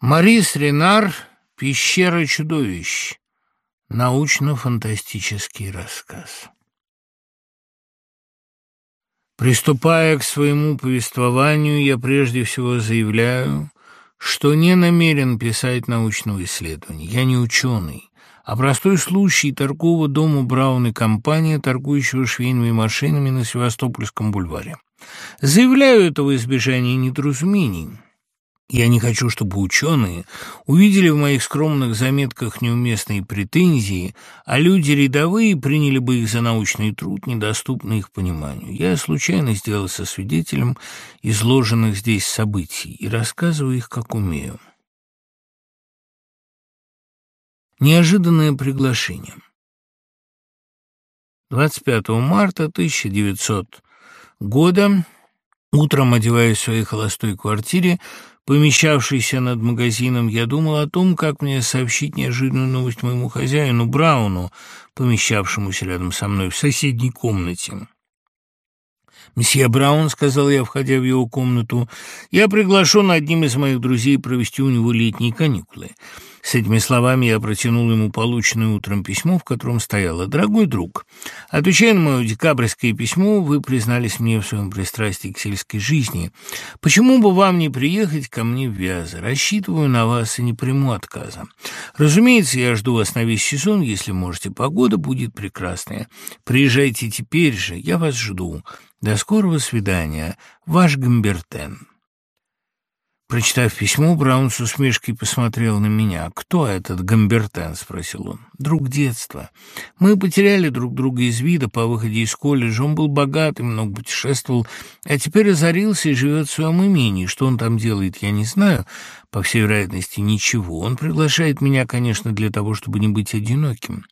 Марис Ренар «Пещера чудовищ». Научно-фантастический рассказ. Приступая к своему повествованию, я прежде всего заявляю, что не намерен писать научного исследования. Я не ученый, а простой случай торгового дома Браун и компания, торгующего швейными машинами на Севастопольском бульваре. Заявляю это в избежание недоразумений. Я не хочу, чтобы ученые увидели в моих скромных заметках неуместные претензии, а люди рядовые приняли бы их за научный труд, недоступный их пониманию. Я случайно сделался свидетелем изложенных здесь событий и рассказываю их, как умею. Неожиданное приглашение. 25 марта 1900 года, утром одеваясь в своей холостой квартире, помещавшийся над магазином, я думал о том, как мне сообщить неожиданную новость моему хозяину Брауну, помещавшемуся рядом со мной в соседней комнате. «Месье Браун», — сказал я, входя в его комнату, — «я приглашен одним из моих друзей провести у него летние каникулы. С этими словами я протянул ему полученное утром письмо, в котором стояло «Дорогой друг, отвечая на мое декабрьское письмо, вы признались мне в своем пристрастии к сельской жизни. Почему бы вам не приехать ко мне в Вязы? Рассчитываю на вас и не приму отказа. Разумеется, я жду вас на весь сезон, если можете. Погода будет прекрасная. Приезжайте теперь же, я вас жду. До скорого свидания. Ваш Гамбертен». Прочитав письмо, Браун с усмешкой посмотрел на меня. «Кто этот Гамбертен?» — спросил он. «Друг детства. Мы потеряли друг друга из вида по выходе из колледжа. Он был богат и много путешествовал, а теперь озарился и живет в своем имении. Что он там делает, я не знаю. По всей вероятности, ничего. Он приглашает меня, конечно, для того, чтобы не быть одиноким».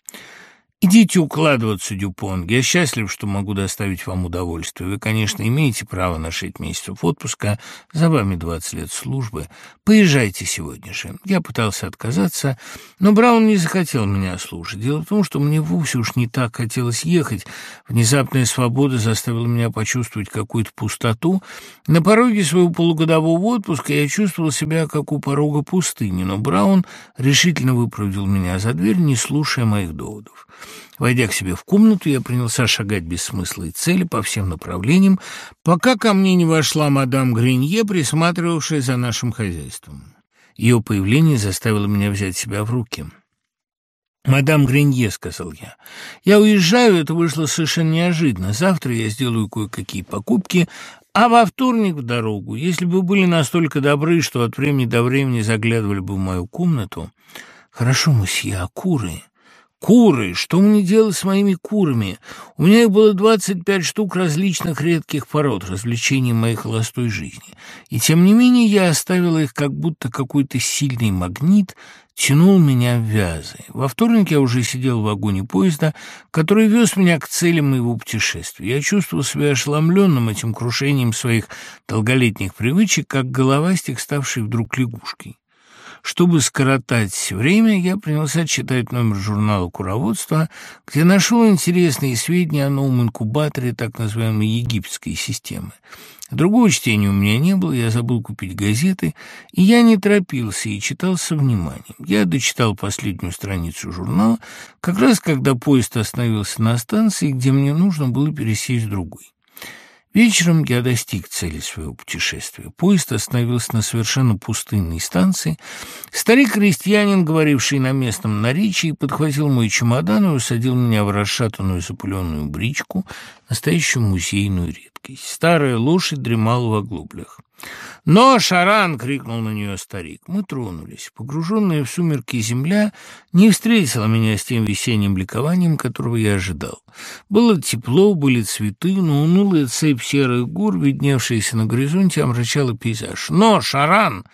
«Идите укладываться, Дюпон. Я счастлив, что могу доставить вам удовольствие. Вы, конечно, имеете право на шесть месяцев отпуска, за вами двадцать лет службы. Поезжайте сегодня же». Я пытался отказаться, но Браун не захотел меня слушать. Дело в том, что мне вовсе уж не так хотелось ехать. Внезапная свобода заставила меня почувствовать какую-то пустоту. На пороге своего полугодового отпуска я чувствовал себя, как у порога пустыни, но Браун решительно выпроводил меня за дверь, не слушая моих доводов. Войдя к себе в комнату, я принялся шагать без смысла и цели по всем направлениям, пока ко мне не вошла мадам Гринье, присматривавшая за нашим хозяйством. Ее появление заставило меня взять себя в руки. «Мадам Гринье», — сказал я, — «я уезжаю, это вышло совершенно неожиданно. Завтра я сделаю кое-какие покупки, а во вторник в дорогу. Если бы были настолько добры, что от времени до времени заглядывали бы в мою комнату...» «Хорошо, мосье, а куры?» Что мне делать с моими курами? У меня их было двадцать пять штук различных редких пород, развлечений моей холостой жизни. И тем не менее я оставила их, как будто какой-то сильный магнит тянул меня в вязы. Во вторник я уже сидел в вагоне поезда, который вез меня к цели моего путешествия. Я чувствовал себя ошеломленным этим крушением своих долголетних привычек, как головастик, ставший вдруг лягушкой. Чтобы скоротать время, я принялся читать номер журнала «Куроводство», где нашел интересные сведения о новом инкубаторе так называемой египетской системы. Другого чтения у меня не было, я забыл купить газеты, и я не торопился и читал со вниманием. Я дочитал последнюю страницу журнала, как раз когда поезд остановился на станции, где мне нужно было пересесть в другой. Вечером я достиг цели своего путешествия. Поезд остановился на совершенно пустынной станции. Старик-крестьянин, говоривший на местном наречии, подхватил мой чемодан и усадил меня в расшатанную запыленную бричку, настоящую музейную редкость. Старая лошадь дремала в оглоблях. «Но, Шаран!» — крикнул на нее старик. Мы тронулись. Погруженная в сумерки земля не встретила меня с тем весенним ликованием, которого я ожидал. Было тепло, были цветы, но унылая цепь серых гор, видневшаяся на горизонте, омрачала пейзаж. «Но, Шаран!»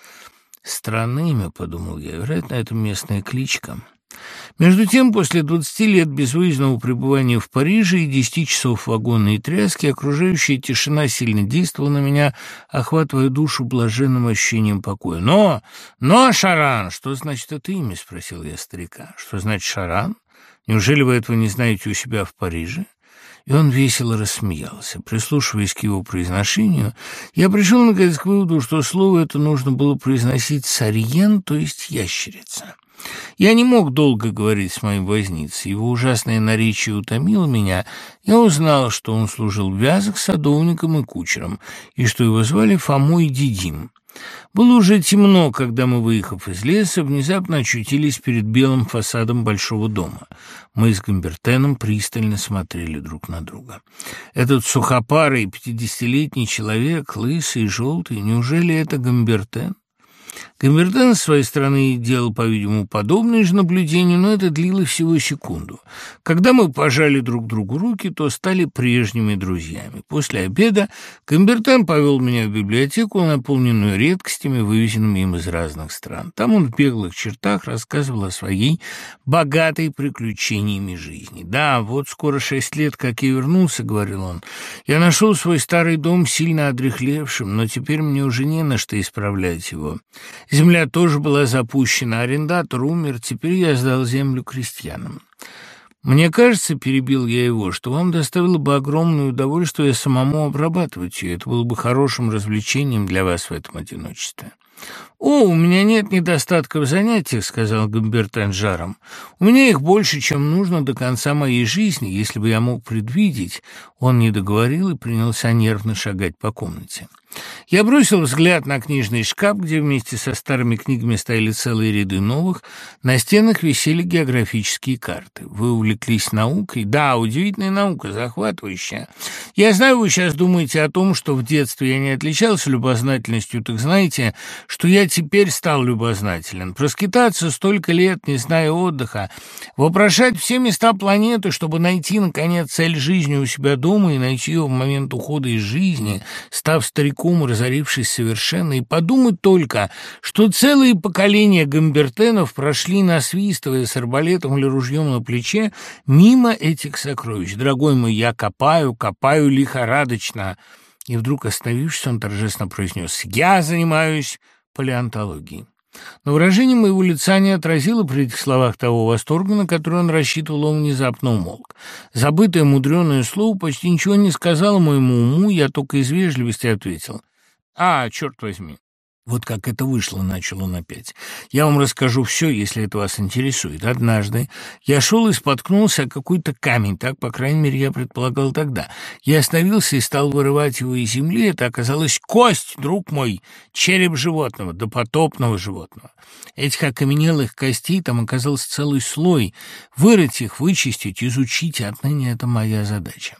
«Странное имя», — подумал я, — вероятно, это местная кличка. Между тем, после двадцати лет безвыездного пребывания в Париже и десяти часов вагонной тряски, окружающая тишина сильно действовала на меня, охватывая душу блаженным ощущением покоя. «Но! Но, Шаран! Что значит это имя?» — спросил я старика. «Что значит Шаран? Неужели вы этого не знаете у себя в Париже?» И он весело рассмеялся. Прислушиваясь к его произношению, я пришел, наконец, к выводу, что слово это нужно было произносить «сариен», то есть «ящерица». Я не мог долго говорить с моим возницей. Его ужасное наречие утомило меня. Я узнал, что он служил в Вязах садовником и кучером, и что его звали Фомой Дидим. Было уже темно, когда мы, выехав из леса, внезапно очутились перед белым фасадом большого дома. Мы с Гамбертеном пристально смотрели друг на друга. Этот сухопарый пятидесятилетний человек, лысый и желтый, неужели это Гамбертен? Камберден, с своей стороны, делал, по-видимому, подобные же наблюдения, но это длилось всего секунду. Когда мы пожали друг другу руки, то стали прежними друзьями. После обеда Камбертен повел меня в библиотеку, наполненную редкостями, вывезенными им из разных стран. Там он в беглых чертах рассказывал о своей богатой приключениями жизни. «Да, вот скоро шесть лет, как я вернулся», — говорил он. «Я нашел свой старый дом сильно одрехлевшим, но теперь мне уже не на что исправлять его». Земля тоже была запущена, арендатор умер, теперь я сдал землю крестьянам. Мне кажется, перебил я его, что вам доставило бы огромное удовольствие самому обрабатывать ее. Это было бы хорошим развлечением для вас в этом одиночестве. «О, у меня нет недостатка в занятиях», — сказал Гамбертен жаром. «У меня их больше, чем нужно до конца моей жизни, если бы я мог предвидеть». Он не договорил и принялся нервно шагать по комнате. Я бросил взгляд на книжный шкаф, где вместе со старыми книгами стояли целые ряды новых. На стенах висели географические карты. Вы увлеклись наукой? Да, удивительная наука, захватывающая. Я знаю, вы сейчас думаете о том, что в детстве я не отличался любознательностью, так знаете, что я теперь стал любознателен. Проскитаться столько лет, не зная отдыха, вопрошать все места планеты, чтобы найти, наконец, цель жизни у себя дома и найти ее в момент ухода из жизни, став стариком разорившись совершенно, и подумать только, что целые поколения гамбертенов прошли, насвистывая с арбалетом или ружьем на плече, мимо этих сокровищ. Дорогой мой, я копаю, копаю лихорадочно. И вдруг, остановившись, он торжественно произнес «Я занимаюсь палеонтологией». Но выражение моего лица не отразило при этих словах того восторга, на который он рассчитывал, он внезапно умолк. Забытое мудреное слово почти ничего не сказало моему уму, я только из вежливости ответил. «А, черт возьми, вот как это вышло, начал он опять. Я вам расскажу все, если это вас интересует. Однажды я шел и споткнулся о какой-то камень, так, по крайней мере, я предполагал тогда. Я остановился и стал вырывать его из земли. Это оказалась кость, друг мой, череп животного, допотопного животного. Этих окаменелых костей там оказался целый слой. Вырыть их, вычистить, изучить, отныне это моя задача.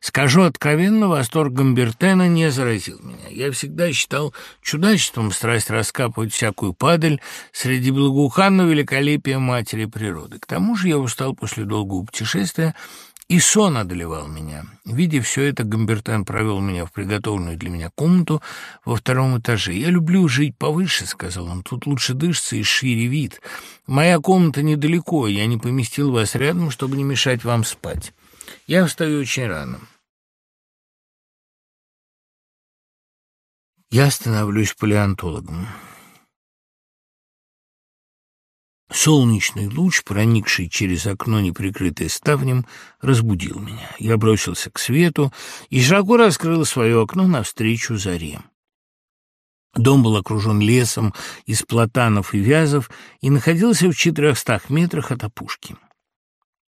Скажу откровенно, восторг Гамбертена не заразил меня. Я всегда считал чудачеством страсть раскапывать всякую падаль среди благоуханного великолепия матери природы. К тому же я устал после долгого путешествия, и сон одолевал меня. Видя все это, Гамбертен провел меня в приготовленную для меня комнату во втором этаже. «Я люблю жить повыше», — сказал он. «Тут лучше дышится и шире вид. Моя комната недалеко, я не поместил вас рядом, чтобы не мешать вам спать». Я встаю очень рано. Я становлюсь палеонтологом. Солнечный луч, проникший через окно, неприкрытое ставнем, разбудил меня. Я бросился к свету и широко раскрыл свое окно навстречу заре. Дом был окружен лесом из платанов и вязов и находился в четырехстах метрах от опушки.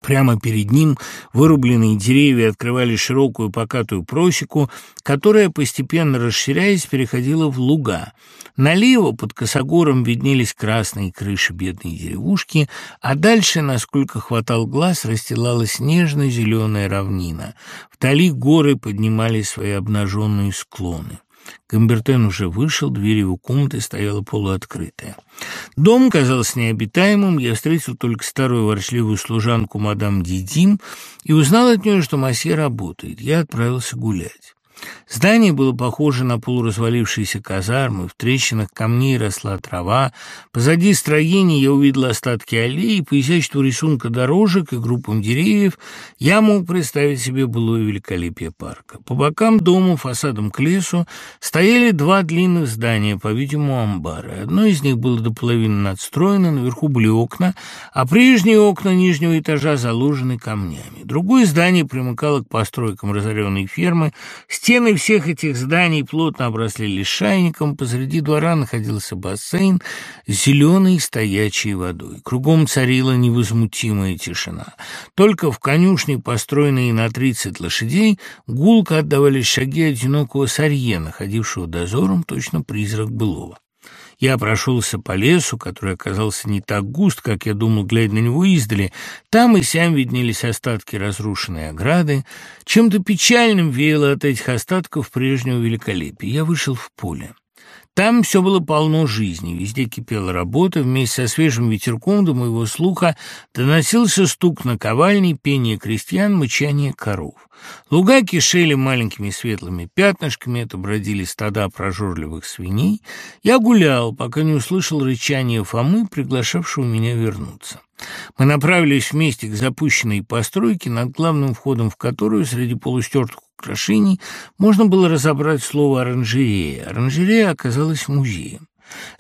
Прямо перед ним вырубленные деревья открывали широкую покатую просеку, которая, постепенно расширяясь, переходила в луга. Налево под косогором виднелись красные крыши бедной деревушки, а дальше, насколько хватал глаз, расстилалась нежно-зеленая равнина. Вдали горы поднимали свои обнаженные склоны. Гамбертен уже вышел, дверь его комнаты стояла полуоткрытая. Дом казался необитаемым, я встретил только старую ворчливую служанку мадам Дидим и узнал от нее, что Масье работает. Я отправился гулять. Здание было похоже на полуразвалившиеся казармы, в трещинах камней росла трава. Позади строений я увидел остатки аллеи, по изяществу рисунка дорожек и группам деревьев я мог представить себе былое великолепие парка. По бокам дома, фасадом к лесу, стояли два длинных здания, по-видимому, амбары. Одно из них было до половины надстроено, наверху были окна, а прежние окна нижнего этажа заложены камнями. Другое здание примыкало к постройкам разоренной фермы, Стены всех этих зданий плотно обросли лишайником, посреди двора находился бассейн с зеленой стоячей водой. Кругом царила невозмутимая тишина. Только в конюшне, построенной на тридцать лошадей, гулко отдавались шаги одинокого сарье, находившего дозором точно призрак былого. Я прошелся по лесу, который оказался не так густ, как я думал, глядя на него издали. Там и сям виднелись остатки разрушенной ограды. Чем-то печальным веяло от этих остатков прежнего великолепия. Я вышел в поле. Там все было полно жизни, везде кипела работа, вместе со свежим ветерком до моего слуха доносился стук наковальни, пение крестьян, мычание коров. Луга кишели маленькими светлыми пятнышками, это бродили стада прожорливых свиней. Я гулял, пока не услышал рычание Фомы, приглашавшего меня вернуться. Мы направились вместе к запущенной постройке, над главным входом в которую, среди полустертых украшений, можно было разобрать слово «оранжерея». Оранжерея оказалась музеем.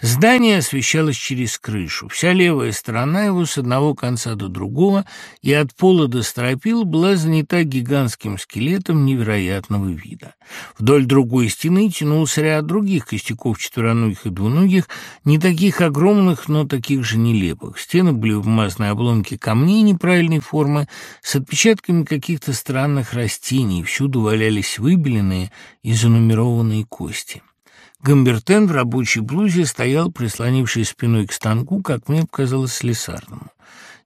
Здание освещалось через крышу. Вся левая сторона его с одного конца до другого и от пола до стропил была занята гигантским скелетом невероятного вида. Вдоль другой стены тянулся ряд других костяков четвероногих и двуногих, не таких огромных, но таких же нелепых. Стены были вмазаны обломки камней неправильной формы с отпечатками каких-то странных растений. Всюду валялись выбеленные и занумерованные кости. Гамбертен в рабочей блузе стоял, прислонившись спиной к станку, как мне показалось, слесарному.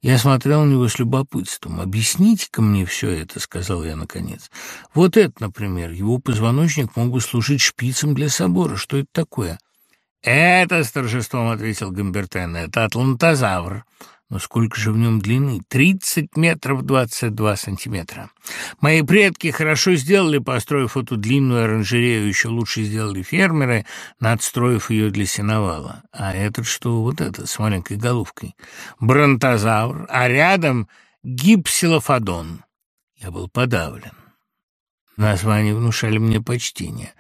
Я смотрел на него с любопытством. «Объясните-ка мне все это», — сказал я наконец. «Вот это, например, его позвоночник мог бы служить шпицем для собора. Что это такое?» «Это, — с торжеством ответил Гамбертен, — это атлантозавр. Но сколько же в нем длины? Тридцать метров двадцать два сантиметра. Мои предки хорошо сделали, построив эту длинную оранжерею, еще лучше сделали фермеры, надстроив ее для сеновала. А этот что, вот этот, с маленькой головкой? Бронтозавр, а рядом гипсилофодон. Я был подавлен. Названия внушали мне почтение.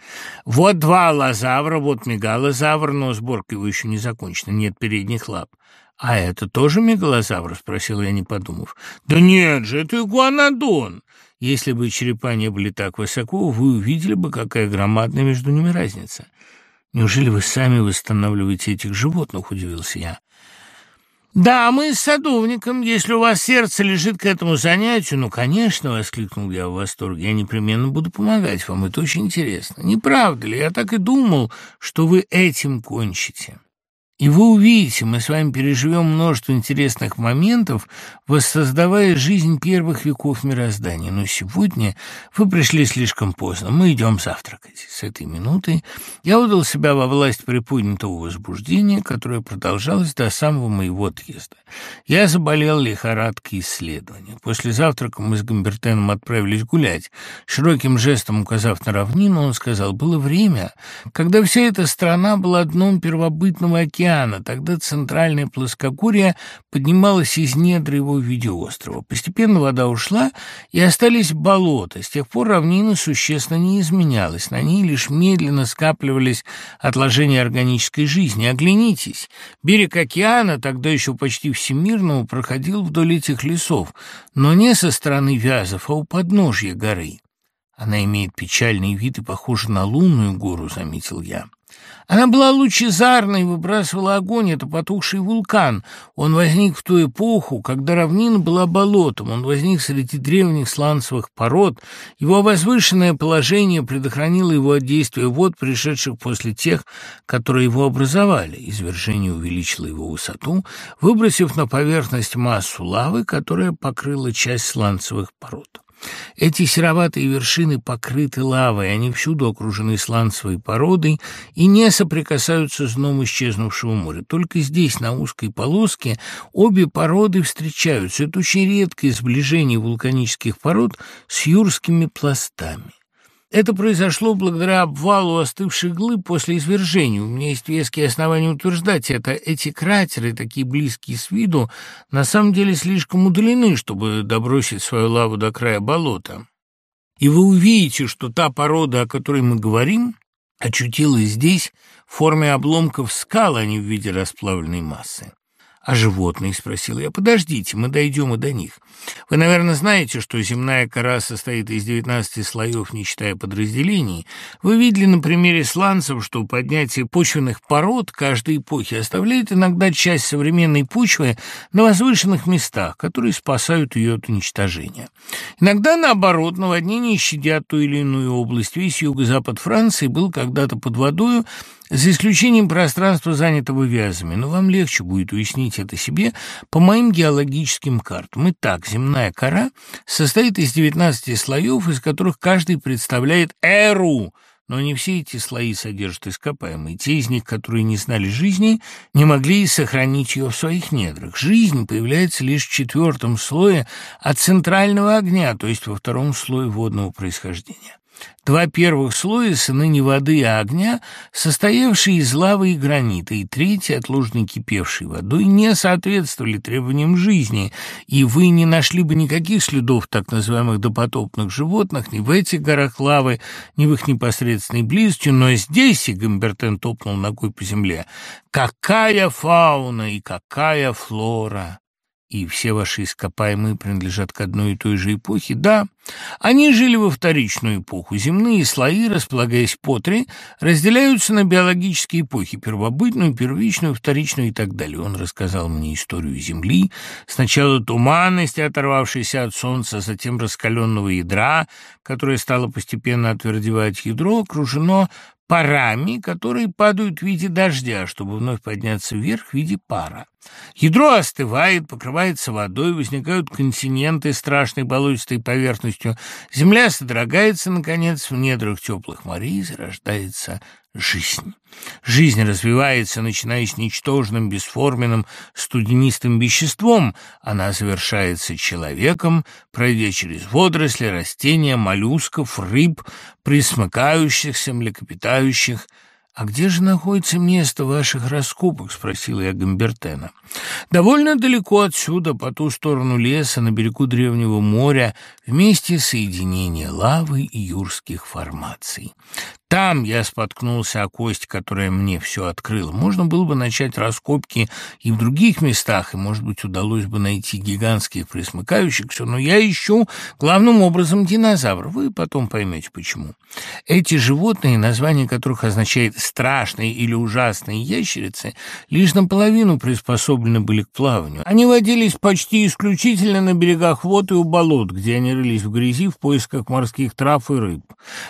Вот два лозавра, вот мегалозавр, но сборка его еще не закончена, нет передних лап. «А это тоже мегалозавр?» — спросил я, не подумав. «Да нет же, это игуанодон!» Если бы черепа не были так высоко, вы увидели бы, какая громадная между ними разница. Неужели вы сами восстанавливаете этих животных, удивился я. «Да, мы с садовником. Если у вас сердце лежит к этому занятию, ну, конечно, — воскликнул я в восторге, — я непременно буду помогать вам. Это очень интересно. Не правда ли? Я так и думал, что вы этим кончите». И вы увидите, мы с вами переживем множество интересных моментов, воссоздавая жизнь первых веков мироздания. Но сегодня вы пришли слишком поздно, мы идем завтракать. С этой минуты я удал себя во власть приподнятого возбуждения, которое продолжалось до самого моего отъезда. Я заболел лихорадкой исследования. После завтрака мы с Гамбертеном отправились гулять. Широким жестом указав на равнину, он сказал, было время, когда вся эта страна была дном первобытного океана, океана. Тогда центральная плоскогорье поднималась из недр его в виде острова. Постепенно вода ушла, и остались болота. С тех пор равнина существенно не изменялась. На ней лишь медленно скапливались отложения органической жизни. Оглянитесь. Берег океана, тогда еще почти всемирного, проходил вдоль этих лесов, но не со стороны Вязов, а у подножья горы. Она имеет печальный вид и похожа на лунную гору, заметил я. Она была лучезарной, выбрасывала огонь, это потухший вулкан. Он возник в ту эпоху, когда равнина была болотом, он возник среди древних сланцевых пород. Его возвышенное положение предохранило его от действия вод, пришедших после тех, которые его образовали. Извержение увеличило его высоту, выбросив на поверхность массу лавы, которая покрыла часть сланцевых пород. Эти сероватые вершины покрыты лавой, они всюду окружены сланцевой породой и не соприкасаются с дном исчезнувшего моря. Только здесь, на узкой полоске, обе породы встречаются. Это очень редкое сближение вулканических пород с юрскими пластами. Это произошло благодаря обвалу остывших глыб после извержения. У меня есть веские основания утверждать это. Эти кратеры, такие близкие с виду, на самом деле слишком удалены, чтобы добросить свою лаву до края болота. И вы увидите, что та порода, о которой мы говорим, очутилась здесь в форме обломков скал, а не в виде расплавленной массы. «А животные?» — спросил я. «Подождите, мы дойдем и до них. Вы, наверное, знаете, что земная кора состоит из 19 слоев, не считая подразделений. Вы видели на примере сланцев, что поднятие почвенных пород каждой эпохи оставляет иногда часть современной почвы на возвышенных местах, которые спасают ее от уничтожения. Иногда, наоборот, наводнения щадят ту или иную область. Весь юго-запад Франции был когда-то под водою, за исключением пространства, занятого вязами, но вам легче будет уяснить это себе по моим геологическим картам. Итак, земная кора состоит из 19 слоев, из которых каждый представляет эру, но не все эти слои содержат ископаемые. Те из них, которые не знали жизни, не могли сохранить ее в своих недрах. Жизнь появляется лишь в четвертом слое от центрального огня, то есть во втором слое водного происхождения. Два первых слоя — ныне воды а огня, состоявшие из лавы и гранита, и третий, отложенный кипевшей водой, не соответствовали требованиям жизни, и вы не нашли бы никаких следов так называемых допотопных животных ни в этих горах лавы, ни в их непосредственной близости, но здесь, и Гамбертен топнул ногой по земле, какая фауна и какая флора! И все ваши ископаемые принадлежат к одной и той же эпохе? Да, они жили во вторичную эпоху. Земные слои, располагаясь по три, разделяются на биологические эпохи – первобытную, первичную, вторичную и так далее. Он рассказал мне историю Земли. Сначала туманности, оторвавшейся от Солнца, затем раскаленного ядра, которое стало постепенно отвердевать. Ядро окружено парами, которые падают в виде дождя, чтобы вновь подняться вверх в виде пара. Ядро остывает, покрывается водой, возникают континенты страшной болотистой поверхностью. Земля содрогается, наконец, в недрах теплых морей зарождается жизнь. Жизнь развивается, начиная с ничтожным, бесформенным, студенистым веществом. Она завершается человеком, пройдя через водоросли, растения, моллюсков, рыб, присмыкающихся, млекопитающих – «А где же находится место ваших раскопок?» — спросила я Гамбертена. «Довольно далеко отсюда, по ту сторону леса, на берегу древнего моря, месте соединения лавы и юрских формаций. Там я споткнулся о кость, которая мне все открыла. Можно было бы начать раскопки и в других местах, и, может быть, удалось бы найти гигантских присмыкающихся, но я ищу главным образом динозавров. Вы потом поймете, почему. Эти животные, название которых означает «страшные» или «ужасные ящерицы», лишь наполовину приспособлены были к плаванию. Они водились почти исключительно на берегах вод и у болот, где они рылись в грязи в поисках морских трав и рыб.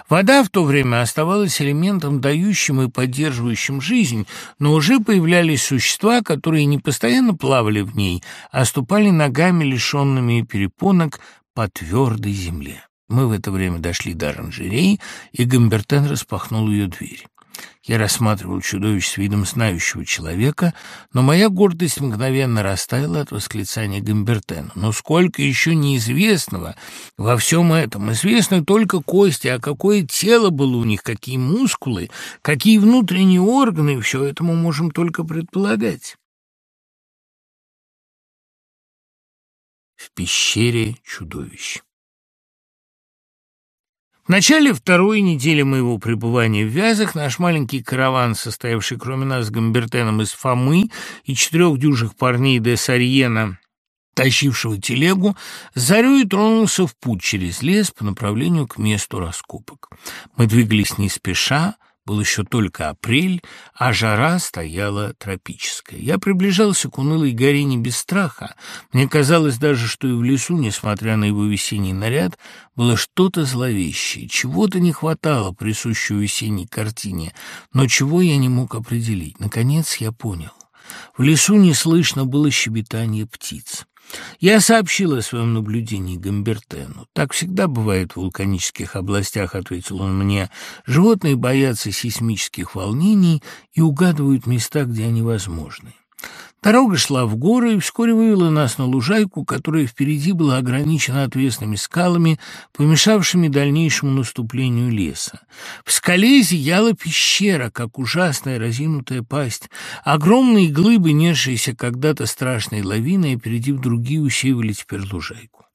Вода в то время оставалась элементом, дающим и поддерживающим жизнь, но уже появлялись существа, которые не постоянно плавали в ней, а ступали ногами, лишенными перепонок, по твердой земле. Мы в это время дошли до оранжереи, и Гамбертен распахнул ее дверь. Я рассматривал чудовище с видом знающего человека, но моя гордость мгновенно растаяла от восклицания Гамбертена. Но сколько еще неизвестного во всем этом! Известны только кости, а какое тело было у них, какие мускулы, какие внутренние органы, все это мы можем только предполагать. В пещере чудовищ в начале второй недели моего пребывания в Вязах наш маленький караван, состоявший кроме нас с Гамбертеном из Фомы и четырех дюжих парней де Сарьена, тащившего телегу, зарю тронулся в путь через лес по направлению к месту раскопок. Мы двигались не спеша, был еще только апрель, а жара стояла тропическая. Я приближался к унылой горе не без страха. Мне казалось даже, что и в лесу, несмотря на его весенний наряд, было что-то зловещее. Чего-то не хватало присущей весенней картине, но чего я не мог определить. Наконец я понял. В лесу не слышно было щебетание птиц. Я сообщил о своем наблюдении Гамбертену. «Так всегда бывает в вулканических областях», — ответил он мне. «Животные боятся сейсмических волнений и угадывают места, где они возможны». Дорога шла в горы и вскоре вывела нас на лужайку, которая впереди была ограничена отвесными скалами, помешавшими дальнейшему наступлению леса. В скале зияла пещера, как ужасная разинутая пасть. Огромные глыбы, несшиеся когда-то страшной лавиной, опередив другие, усеивали теперь лужайку.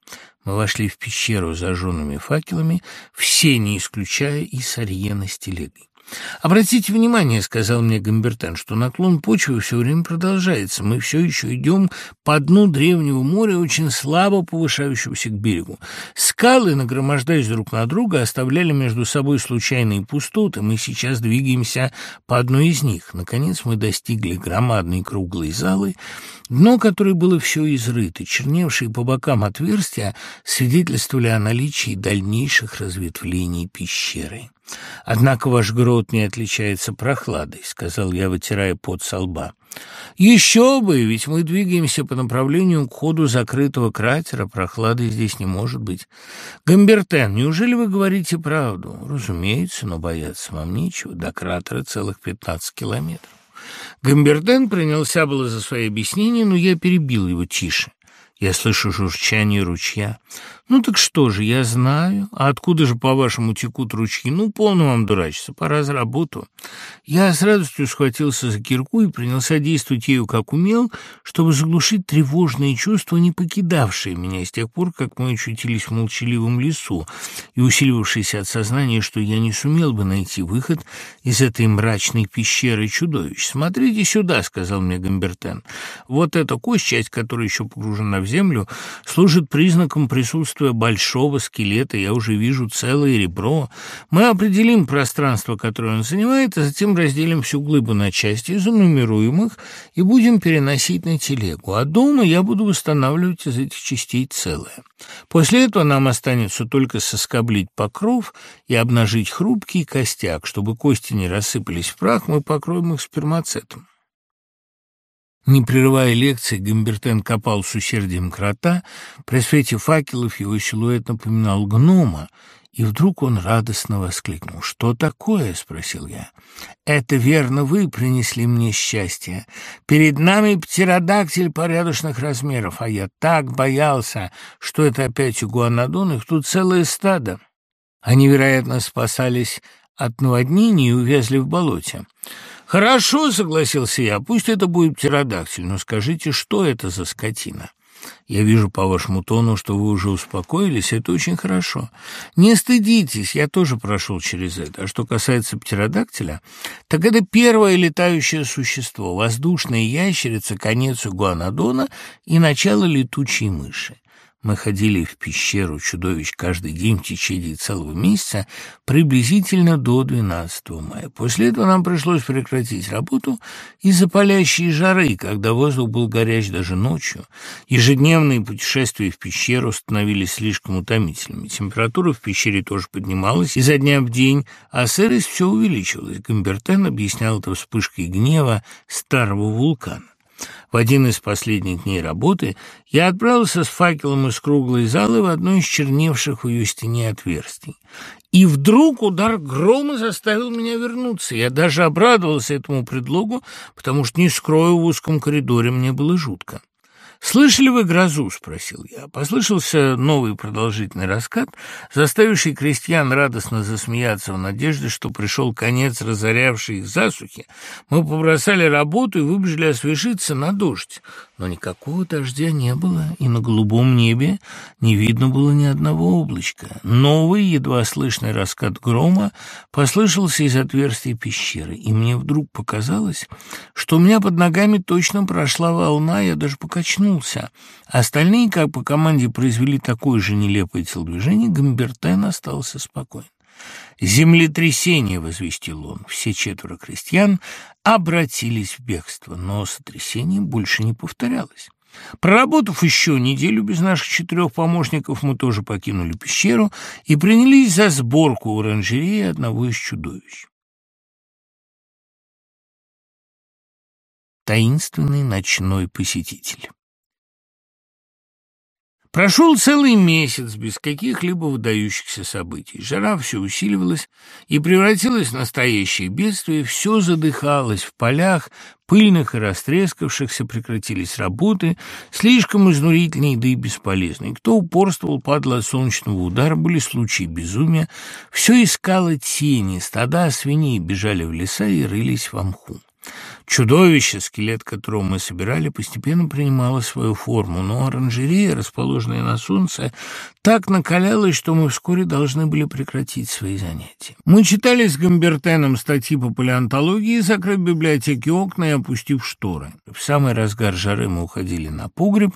Мы вошли в пещеру с зажженными факелами, все, не исключая и Сарьена с телегой. «Обратите внимание, — сказал мне Гамбертен, — что наклон почвы все время продолжается. Мы все еще идем по дну древнего моря, очень слабо повышающегося к берегу. Скалы, нагромождаясь друг на друга, оставляли между собой случайные пустоты. Мы сейчас двигаемся по одной из них. Наконец мы достигли громадной круглой залы, дно которой было все изрыто. Черневшие по бокам отверстия свидетельствовали о наличии дальнейших разветвлений пещеры. «Однако ваш грот не отличается прохладой», — сказал я, вытирая пот со лба. «Еще бы, ведь мы двигаемся по направлению к ходу закрытого кратера, прохлады здесь не может быть. Гамбертен, неужели вы говорите правду?» «Разумеется, но бояться вам нечего, до кратера целых пятнадцать километров». Гамбертен принялся было за свои объяснения, но я перебил его тише. Я слышу журчание ручья. «Ну так что же, я знаю. А откуда же, по-вашему, текут ручьи? Ну, полно вам дурачиться, пора за работу». Я с радостью схватился за кирку и принялся действовать ею как умел, чтобы заглушить тревожные чувства, не покидавшие меня с тех пор, как мы очутились в молчаливом лесу, и усиливавшиеся от сознания, что я не сумел бы найти выход из этой мрачной пещеры чудовищ. «Смотрите сюда», — сказал мне Гамбертен. «Вот эта кость, часть которой еще погружена в землю, служит признаком присутствия присутствия большого скелета я уже вижу целое ребро. Мы определим пространство, которое он занимает, а затем разделим всю глыбу на части, занумеруем их и будем переносить на телегу. А дома я буду восстанавливать из этих частей целое. После этого нам останется только соскоблить покров и обнажить хрупкий костяк. Чтобы кости не рассыпались в прах, мы покроем их спермацетом. Не прерывая лекции, Гамбертен копал с усердием крота. При свете факелов его силуэт напоминал гнома, и вдруг он радостно воскликнул. «Что такое?» — спросил я. «Это верно вы принесли мне счастье. Перед нами птеродактиль порядочных размеров, а я так боялся, что это опять игуанодон, их тут целое стадо. Они, вероятно, спасались от наводнений и увязли в болоте. «Хорошо», — согласился я, — «пусть это будет птеродактиль, но скажите, что это за скотина?» «Я вижу по вашему тону, что вы уже успокоились, это очень хорошо. Не стыдитесь, я тоже прошел через это. А что касается птеродактиля, так это первое летающее существо, воздушная ящерица, конец игуанодона и начало летучей мыши. Мы ходили в пещеру чудовищ каждый день в течение целого месяца, приблизительно до 12 мая. После этого нам пришлось прекратить работу из-за палящей жары, когда воздух был горяч даже ночью. Ежедневные путешествия в пещеру становились слишком утомительными. Температура в пещере тоже поднималась изо дня в день, а сырость все увеличивалась. Гамбертен объяснял это вспышкой гнева старого вулкана. В один из последних дней работы я отправился с факелом из круглой залы в одно из черневших в ее стене отверстий. И вдруг удар грома заставил меня вернуться. Я даже обрадовался этому предлогу, потому что, не скрою, в узком коридоре мне было жутко. «Слышали вы грозу?» — спросил я. Послышался новый продолжительный раскат, заставивший крестьян радостно засмеяться в надежде, что пришел конец разорявшей их засухи. Мы побросали работу и выбежали освежиться на дождь. Но никакого дождя не было, и на голубом небе не видно было ни одного облачка. Новый, едва слышный раскат грома послышался из отверстия пещеры, и мне вдруг показалось, что у меня под ногами точно прошла волна, я даже покачнулся. Остальные, как по команде, произвели такое же нелепое телодвижение, Гамбертен остался спокоен. «Землетрясение!» — возвестил он. Все четверо крестьян обратились в бегство, но сотрясение больше не повторялось. Проработав еще неделю без наших четырех помощников, мы тоже покинули пещеру и принялись за сборку оранжереи одного из чудовищ. Таинственный ночной посетитель Прошел целый месяц без каких-либо выдающихся событий. Жара все усиливалась и превратилась в настоящее бедствие. Все задыхалось в полях, пыльных и растрескавшихся, прекратились работы, слишком изнурительные, да и бесполезные. Кто упорствовал, падал от солнечного удара, были случаи безумия. Все искало тени, стада свиней бежали в леса и рылись в мху. Чудовище, скелет которого мы собирали, постепенно принимало свою форму, но оранжерея, расположенная на солнце, так накалялась, что мы вскоре должны были прекратить свои занятия. Мы читали с Гамбертеном статьи по палеонтологии, закрыв библиотеки окна и опустив шторы. В самый разгар жары мы уходили на погреб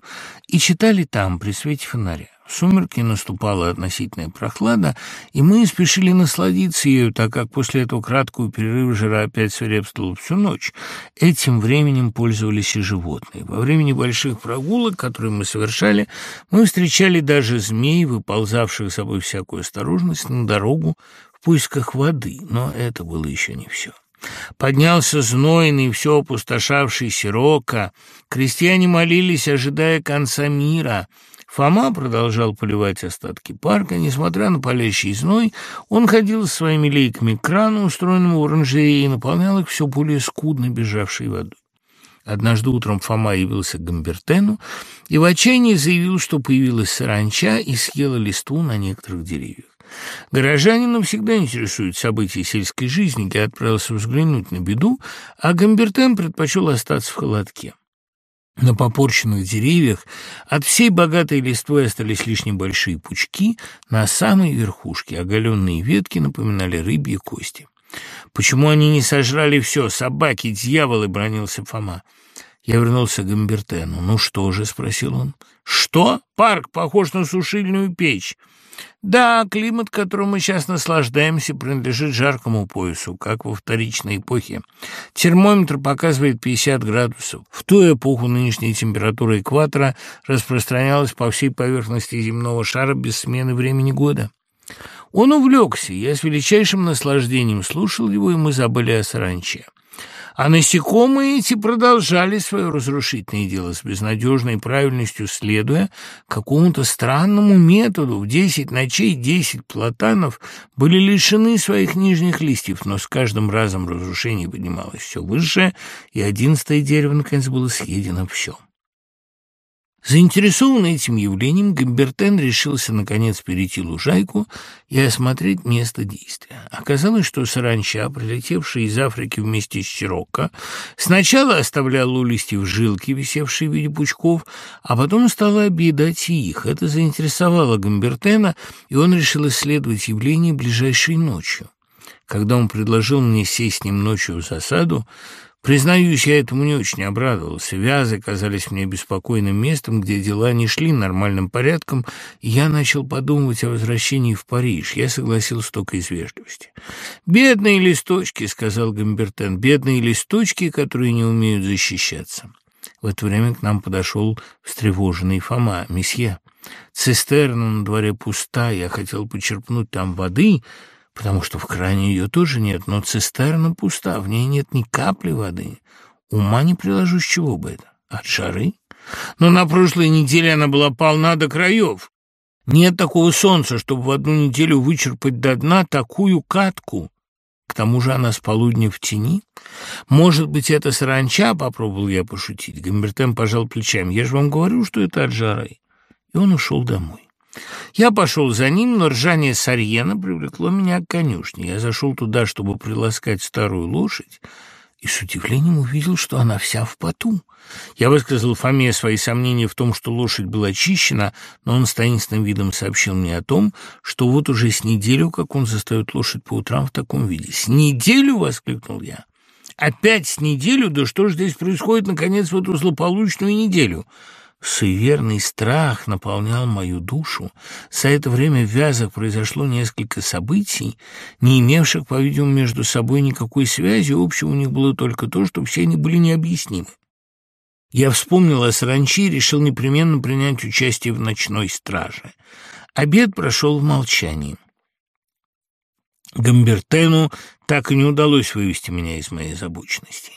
и читали там, при свете фонаря. Сумерки наступала относительная прохлада, и мы спешили насладиться ею, так как после этого краткого перерыва жара опять свирепствовала всю ночь. Этим временем пользовались и животные. Во время небольших прогулок, которые мы совершали, мы встречали даже змей, выползавших с собой всякую осторожность на дорогу в поисках воды, но это было еще не все. Поднялся знойный, все опустошавший сирока. Крестьяне молились, ожидая конца мира — Фома продолжал поливать остатки парка. Несмотря на палящий зной, он ходил с своими лейками к крану, устроенному в оранжерее, и наполнял их все более скудно бежавшей водой. Однажды утром Фома явился к Гамбертену и в отчаянии заявил, что появилась саранча и съела листву на некоторых деревьях. Горожанина всегда интересуют события сельской жизни, я отправился взглянуть на беду, а Гамбертен предпочел остаться в холодке. На попорченных деревьях от всей богатой листвы остались лишь небольшие пучки, на самой верхушке оголенные ветки напоминали рыбьи кости. «Почему они не сожрали все? Собаки, дьяволы!» — бронился Фома. Я вернулся к Гамбертену. «Ну что же?» — спросил он. «Что? Парк похож на сушильную печь. Да, климат, которым мы сейчас наслаждаемся, принадлежит жаркому поясу, как во вторичной эпохе. Термометр показывает 50 градусов. В ту эпоху нынешняя температура экватора распространялась по всей поверхности земного шара без смены времени года. Он увлекся, я с величайшим наслаждением слушал его, и мы забыли о саранче. А насекомые эти продолжали свое разрушительное дело с безнадежной правильностью, следуя какому-то странному методу. В десять ночей десять платанов были лишены своих нижних листьев, но с каждым разом разрушение поднималось все выше, и одиннадцатое дерево, наконец, было съедено все. Заинтересованный этим явлением, Гамбертен решился, наконец, перейти лужайку и осмотреть место действия. Оказалось, что саранча, прилетевшая из Африки вместе с Чирокко, сначала оставляла у листьев жилки, висевшие в виде пучков, а потом стала объедать и их. Это заинтересовало Гамбертена, и он решил исследовать явление ближайшей ночью. Когда он предложил мне сесть с ним ночью в засаду, Признаюсь, я этому не очень обрадовался. Вязы казались мне беспокойным местом, где дела не шли нормальным порядком, и я начал подумывать о возвращении в Париж. Я согласился только из вежливости. «Бедные листочки», — сказал Гамбертен, — «бедные листочки, которые не умеют защищаться». В это время к нам подошел встревоженный Фома. «Месье, цистерна на дворе пуста, я хотел почерпнуть там воды», потому что в кране ее тоже нет, но цистерна пуста, в ней нет ни капли воды. Ума не приложу, с чего бы это? От жары? Но на прошлой неделе она была полна до краев. Нет такого солнца, чтобы в одну неделю вычерпать до дна такую катку. К тому же она с полудня в тени. Может быть, это саранча, попробовал я пошутить. Гамбертен пожал плечами. Я же вам говорю, что это от жары. И он ушел домой. Я пошел за ним, но ржание Сарьена привлекло меня к конюшне. Я зашел туда, чтобы приласкать старую лошадь, и с удивлением увидел, что она вся в поту. Я высказал Фоме свои сомнения в том, что лошадь была очищена, но он с таинственным видом сообщил мне о том, что вот уже с неделю, как он застает лошадь по утрам в таком виде. «С неделю?» — воскликнул я. «Опять с неделю? Да что же здесь происходит, наконец, в эту злополучную неделю?» Суеверный страх наполнял мою душу. За это время в Вязах произошло несколько событий, не имевших, по-видимому, между собой никакой связи, общего у них было только то, что все они были необъяснимы. Я вспомнил о саранче и решил непременно принять участие в ночной страже. Обед прошел в молчании. Гамбертену так и не удалось вывести меня из моей озабоченности.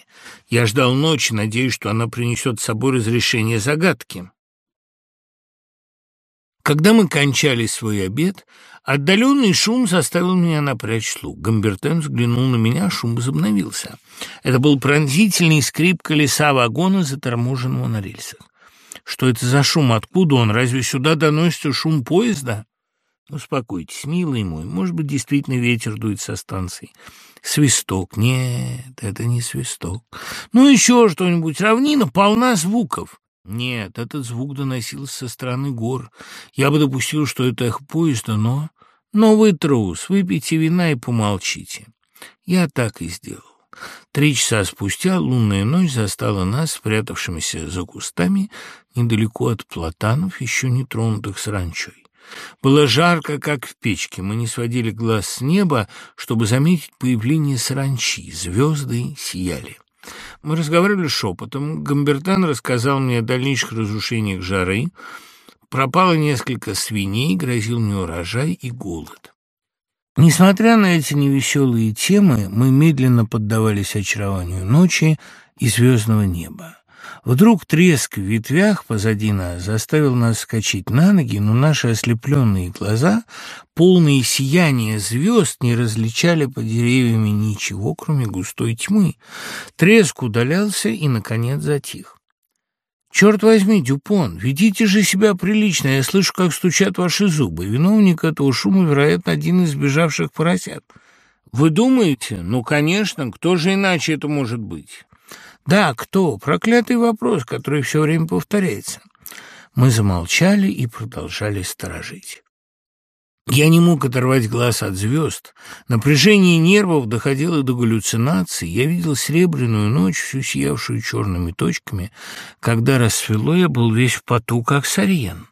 Я ждал ночи, надеясь, что она принесет с собой разрешение загадки. Когда мы кончали свой обед, отдаленный шум заставил меня напрячь слух. Гамбертен взглянул на меня, шум возобновился. Это был пронзительный скрип колеса вагона, заторможенного на рельсах. Что это за шум? Откуда он? Разве сюда доносится шум поезда? Успокойтесь, милый мой, может быть, действительно ветер дует со станции. Свисток. Нет, это не свисток. Ну, еще что-нибудь. Равнина полна звуков. Нет, этот звук доносился со стороны гор. Я бы допустил, что это эхо поезда, но... Но вы трус, выпейте вина и помолчите. Я так и сделал. Три часа спустя лунная ночь застала нас, спрятавшимися за кустами, недалеко от платанов, еще не тронутых саранчой. Было жарко, как в печке. Мы не сводили глаз с неба, чтобы заметить появление саранчи. Звезды сияли. Мы разговаривали шепотом. Гамбертан рассказал мне о дальнейших разрушениях жары. Пропало несколько свиней, грозил мне урожай и голод. Несмотря на эти невеселые темы, мы медленно поддавались очарованию ночи и звездного неба. Вдруг треск в ветвях позади нас заставил нас скачать на ноги, но наши ослепленные глаза, полные сияния звезд, не различали по деревьями ничего, кроме густой тьмы. Треск удалялся и, наконец, затих. «Черт возьми, Дюпон, ведите же себя прилично, я слышу, как стучат ваши зубы. Виновник этого шума, вероятно, один из сбежавших поросят». «Вы думаете? Ну, конечно, кто же иначе это может быть?» «Да, кто? Проклятый вопрос, который все время повторяется». Мы замолчали и продолжали сторожить. Я не мог оторвать глаз от звезд. Напряжение нервов доходило до галлюцинаций. Я видел серебряную ночь, всю сиявшую черными точками. Когда рассвело, я был весь в поту, как сариен.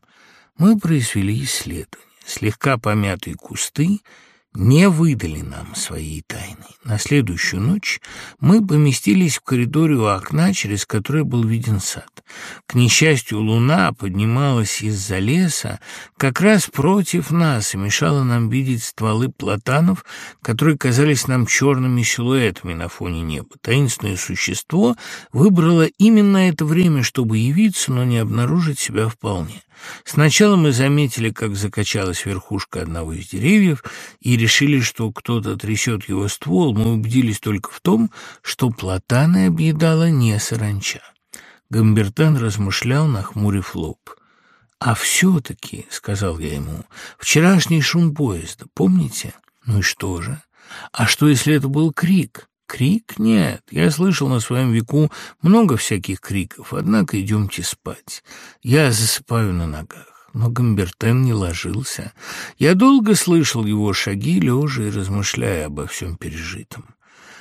Мы произвели исследование. Слегка помятые кусты — не выдали нам своей тайны. На следующую ночь мы поместились в коридоре у окна, через которое был виден сад. К несчастью, луна поднималась из-за леса как раз против нас и мешала нам видеть стволы платанов, которые казались нам черными силуэтами на фоне неба. Таинственное существо выбрало именно это время, чтобы явиться, но не обнаружить себя вполне. Сначала мы заметили, как закачалась верхушка одного из деревьев, и решили, что кто-то трясет его ствол. Мы убедились только в том, что платаны объедала не саранча. Гамбертан размышлял, нахмурив лоб. «А все-таки, — сказал я ему, — вчерашний шум поезда, помните? Ну и что же? А что, если это был крик?» Крик? Нет, я слышал на своем веку много всяких криков, однако идемте спать. Я засыпаю на ногах. Но Гамбертен не ложился. Я долго слышал его шаги, лежа и размышляя обо всем пережитом.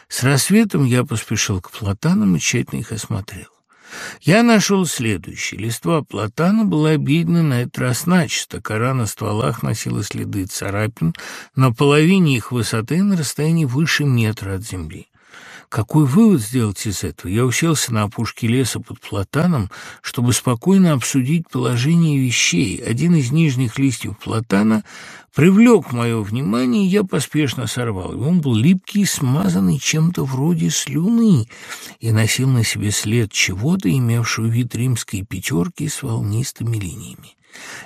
С рассветом я поспешил к платанам и тщательно их осмотрел. Я нашел следующее. Листва платана была объедена на этот раз начисто. Кора на стволах носила следы царапин на половине их высоты на расстоянии выше метра от земли. Какой вывод сделать из этого? Я уселся на опушке леса под платаном, чтобы спокойно обсудить положение вещей. Один из нижних листьев платана привлек мое внимание, и я поспешно сорвал его. Он был липкий, смазанный чем-то вроде слюны и носил на себе след чего-то, имевшего вид римской пятерки с волнистыми линиями.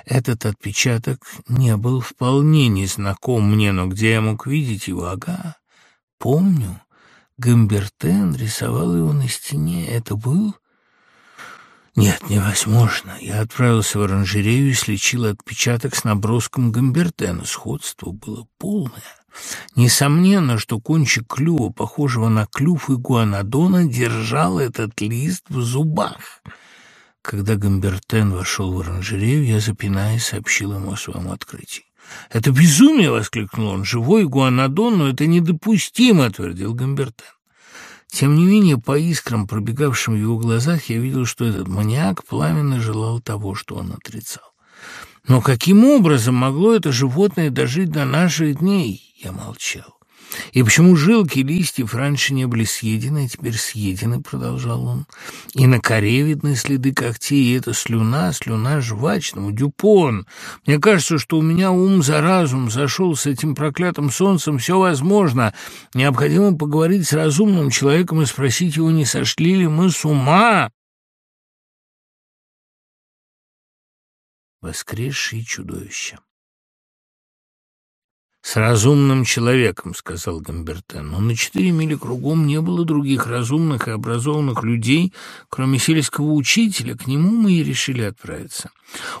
Этот отпечаток не был вполне незнаком мне, но где я мог видеть его? Ага, помню. Гамбертен рисовал его на стене. Это был... Нет, невозможно. Я отправился в оранжерею и слечил отпечаток с наброском Гамбертена. Сходство было полное. Несомненно, что кончик клюва, похожего на клюв игуанодона, держал этот лист в зубах. Когда Гамбертен вошел в оранжерею, я, запинаясь, сообщил ему о своем открытии. «Это безумие!» — воскликнул он. «Живой гуанодон, но это недопустимо!» — твердил Гамбертен. Тем не менее, по искрам, пробегавшим в его глазах, я видел, что этот маньяк пламенно желал того, что он отрицал. Но каким образом могло это животное дожить до наших дней? Я молчал. И почему жилки листьев раньше не были съедены, а теперь съедены, продолжал он. И на коре видны следы когтей, и это слюна, слюна жвачного, дюпон. Мне кажется, что у меня ум за разум зашел с этим проклятым солнцем, все возможно. Необходимо поговорить с разумным человеком и спросить его, не сошли ли мы с ума. воскресшие чудовища. «С разумным человеком», — сказал Гамбертен. «Но на четыре мили кругом не было других разумных и образованных людей, кроме сельского учителя. К нему мы и решили отправиться.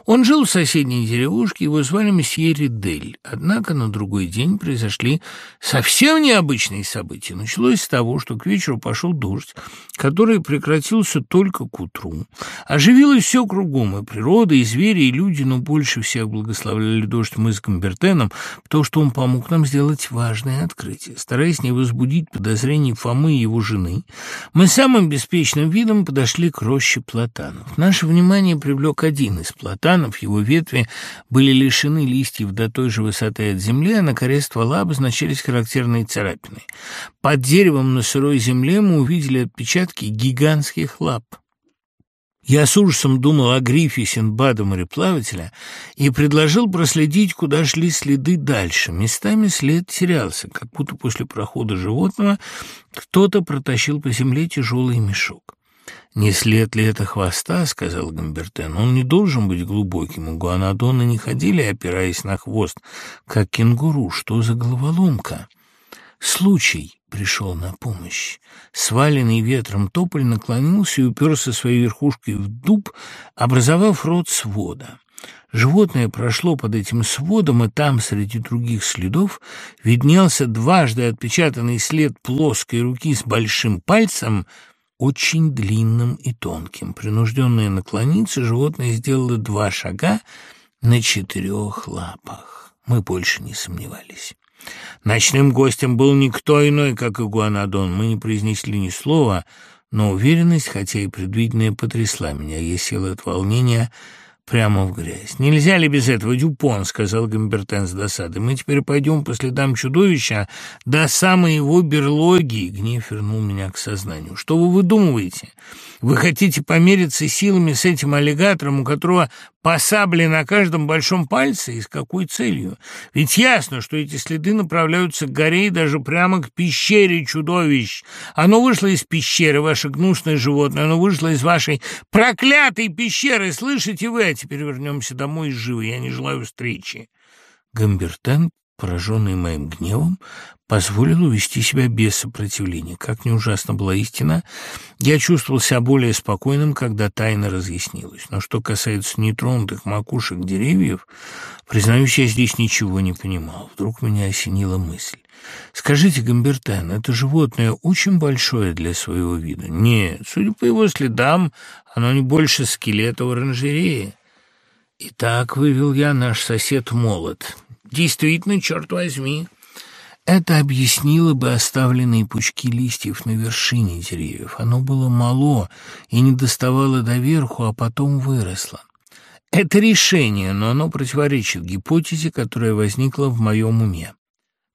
Он жил в соседней деревушке, его звали месье Ридель. Однако на другой день произошли совсем необычные события. Началось с того, что к вечеру пошел дождь, который прекратился только к утру. Оживилось все кругом, и природа, и звери, и люди, но больше всех благословляли дождь мы с Гамбертеном, потому что он помог нам сделать важное открытие. Стараясь не возбудить подозрений Фомы и его жены, мы самым беспечным видом подошли к роще платанов. Наше внимание привлек один из платанов, его ветви были лишены листьев до той же высоты от земли, а на коре ствола обозначались характерные царапины. Под деревом на сырой земле мы увидели отпечатки гигантских лап. Я с ужасом думал о грифе Синдбада мореплавателя и предложил проследить, куда шли следы дальше. Местами след терялся, как будто после прохода животного кто-то протащил по земле тяжелый мешок. «Не след ли это хвоста?» — сказал Гамбертен. «Он не должен быть глубоким. У гуанодона не ходили, опираясь на хвост, как кенгуру. Что за головоломка?» Случай пришел на помощь. Сваленный ветром тополь наклонился и уперся своей верхушкой в дуб, образовав рот свода. Животное прошло под этим сводом, и там, среди других следов, виднелся дважды отпечатанный след плоской руки с большим пальцем, очень длинным и тонким. Принужденное наклониться, животное сделало два шага на четырех лапах. Мы больше не сомневались. Ночным гостем был никто иной, как Игуанадон. Мы не произнесли ни слова, но уверенность, хотя и предвиденная, потрясла меня. Я сел от волнения прямо в грязь. «Нельзя ли без этого, Дюпон?» — сказал Гамбертен с досадой. «Мы теперь пойдем по следам чудовища до самой его берлоги». Гнев вернул меня к сознанию. «Что вы выдумываете? Вы хотите помериться силами с этим аллигатором, у которого по сабле на каждом большом пальце? И с какой целью? Ведь ясно, что эти следы направляются к горе и даже прямо к пещере чудовищ. Оно вышло из пещеры, ваше гнусное животное, оно вышло из вашей проклятой пещеры. Слышите вы? Теперь вернемся домой живы. Я не желаю встречи. Гамбертен пораженный моим гневом, позволил увести себя без сопротивления. Как не ужасно была истина, я чувствовал себя более спокойным, когда тайна разъяснилась. Но что касается нетронутых макушек деревьев, признаюсь, я здесь ничего не понимал. Вдруг меня осенила мысль. «Скажите, Гамбертен, это животное очень большое для своего вида?» «Нет, судя по его следам, оно не больше скелета в оранжерее». «Итак, — вывел я, — наш сосед молод». Действительно, черт возьми. Это объяснило бы оставленные пучки листьев на вершине деревьев. Оно было мало и не доставало до верху, а потом выросло. Это решение, но оно противоречит гипотезе, которая возникла в моем уме.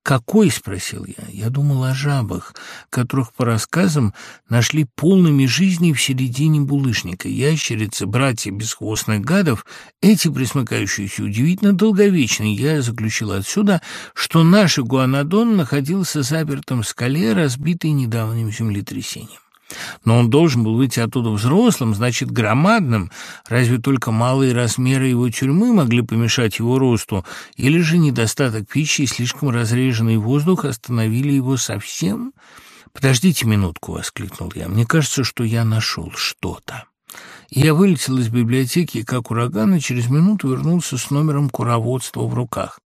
«Какой?» — спросил я. Я думал о жабах, которых, по рассказам, нашли полными жизни в середине булыжника. Ящерицы, братья бесхвостных гадов, эти присмыкающиеся удивительно долговечны. Я заключил отсюда, что наш игуанодон находился запертым в скале, разбитой недавним землетрясением. Но он должен был выйти оттуда взрослым, значит, громадным. Разве только малые размеры его тюрьмы могли помешать его росту? Или же недостаток пищи и слишком разреженный воздух остановили его совсем? «Подождите минутку», — воскликнул я. «Мне кажется, что я нашел что-то». Я вылетел из библиотеки, как ураган, и через минуту вернулся с номером куроводства в руках.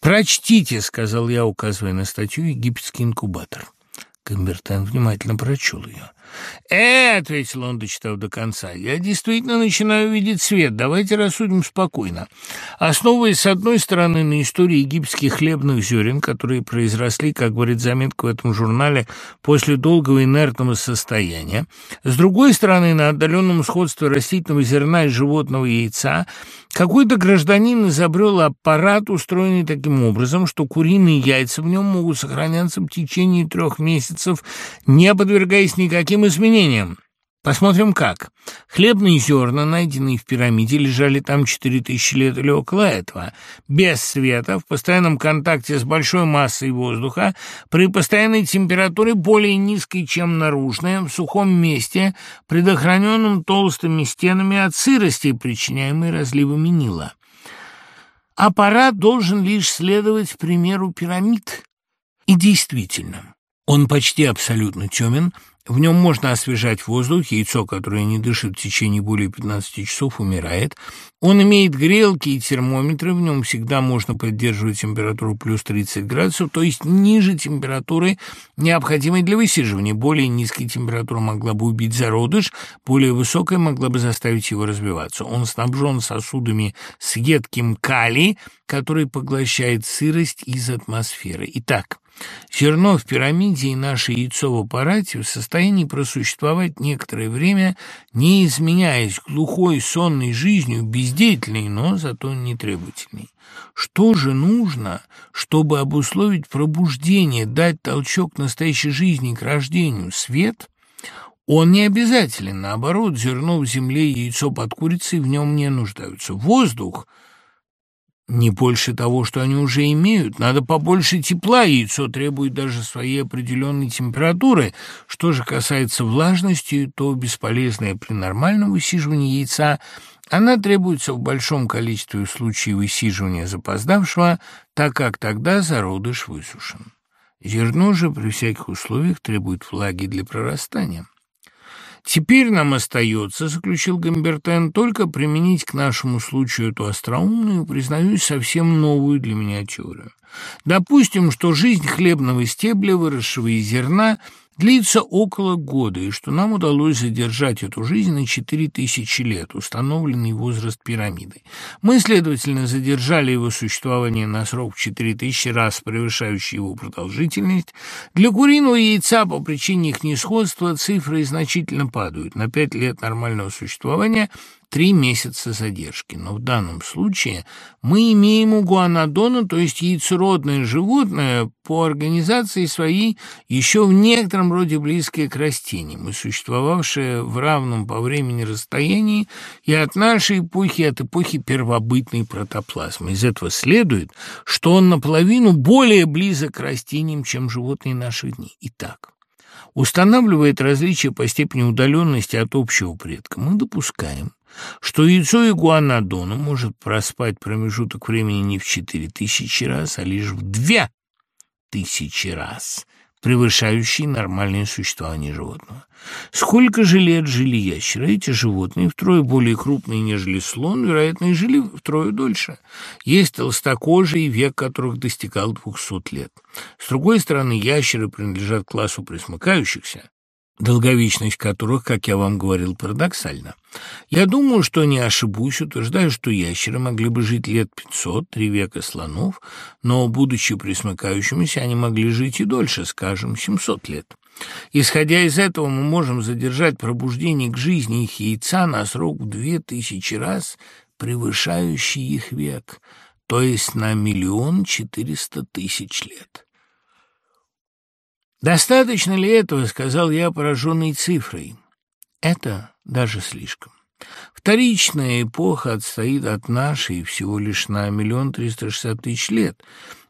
«Прочтите», — сказал я, указывая на статью «Египетский инкубатор». Камбертен внимательно прочел ее. «Э, — ответил он, дочитав до конца, — я действительно начинаю видеть свет. Давайте рассудим спокойно. Основываясь, с одной стороны, на истории египетских хлебных зерен, которые произросли, как говорит заметка в этом журнале, после долгого инертного состояния, с другой стороны, на отдаленном сходстве растительного зерна и животного яйца, какой-то гражданин изобрел аппарат, устроенный таким образом, что куриные яйца в нем могут сохраняться в течение трех месяцев, не подвергаясь никаким изменениям. Посмотрим как. Хлебные зерна, найденные в пирамиде, лежали там 4000 лет или около этого. Без света, в постоянном контакте с большой массой воздуха, при постоянной температуре более низкой, чем наружная, в сухом месте, предохраненном толстыми стенами от сырости, причиняемой разливами Нила. Аппарат должен лишь следовать примеру пирамид. И действительно, он почти абсолютно темен – в нем можно освежать воздух, яйцо, которое не дышит в течение более 15 часов, умирает. Он имеет грелки и термометры, в нем всегда можно поддерживать температуру плюс 30 градусов, то есть ниже температуры, необходимой для высиживания. Более низкая температура могла бы убить зародыш, более высокая могла бы заставить его развиваться. Он снабжен сосудами с едким калий, который поглощает сырость из атмосферы. Итак, Зерно в пирамиде и наше яйцо в аппарате в состоянии просуществовать некоторое время, не изменяясь глухой сонной жизнью, бездеятельной, но зато нетребовательной. Что же нужно, чтобы обусловить пробуждение, дать толчок настоящей жизни к рождению? Свет? Он не обязателен, наоборот, зерно в земле и яйцо под курицей в нем не нуждаются. Воздух — не больше того, что они уже имеют. Надо побольше тепла, яйцо требует даже своей определенной температуры. Что же касается влажности, то бесполезная при нормальном высиживании яйца она требуется в большом количестве в случае высиживания запоздавшего, так как тогда зародыш высушен. Зерно же при всяких условиях требует влаги для прорастания. Теперь нам остается, — заключил Гамбертен, — только применить к нашему случаю эту остроумную, признаюсь, совсем новую для меня теорию. Допустим, что жизнь хлебного стебля, выросшего из зерна, длится около года, и что нам удалось задержать эту жизнь на четыре тысячи лет, установленный возраст пирамиды. Мы, следовательно, задержали его существование на срок в четыре тысячи раз превышающий его продолжительность. Для куриного яйца по причине их несходства цифры значительно падают. На пять лет нормального существования три месяца задержки. Но в данном случае мы имеем у гуанодона, то есть яйцеродное животное, по организации своей еще в некотором роде близкое к растениям и существовавшее в равном по времени расстоянии и от нашей эпохи, от эпохи первобытной протоплазмы. Из этого следует, что он наполовину более близок к растениям, чем животные наших дней. Итак, устанавливает различие по степени удаленности от общего предка, мы допускаем, что яйцо игуанодона может проспать промежуток времени не в четыре тысячи раз, а лишь в две тысячи раз, превышающий нормальное существование животного. Сколько же лет жили ящеры? Эти животные втрое более крупные, нежели слон, вероятно, и жили втрое дольше. Есть толстокожие, век которых достигал двухсот лет. С другой стороны, ящеры принадлежат классу присмыкающихся, долговечность которых, как я вам говорил, парадоксальна. Я думаю, что не ошибусь, утверждаю, что ящеры могли бы жить лет пятьсот, три века слонов, но, будучи присмыкающимися, они могли жить и дольше, скажем, семьсот лет. Исходя из этого, мы можем задержать пробуждение к жизни их яйца на срок в две тысячи раз, превышающий их век, то есть на миллион четыреста тысяч лет. «Достаточно ли этого?» — сказал я, пораженный цифрой. «Это даже слишком. Вторичная эпоха отстоит от нашей всего лишь на миллион триста шестьдесят тысяч лет».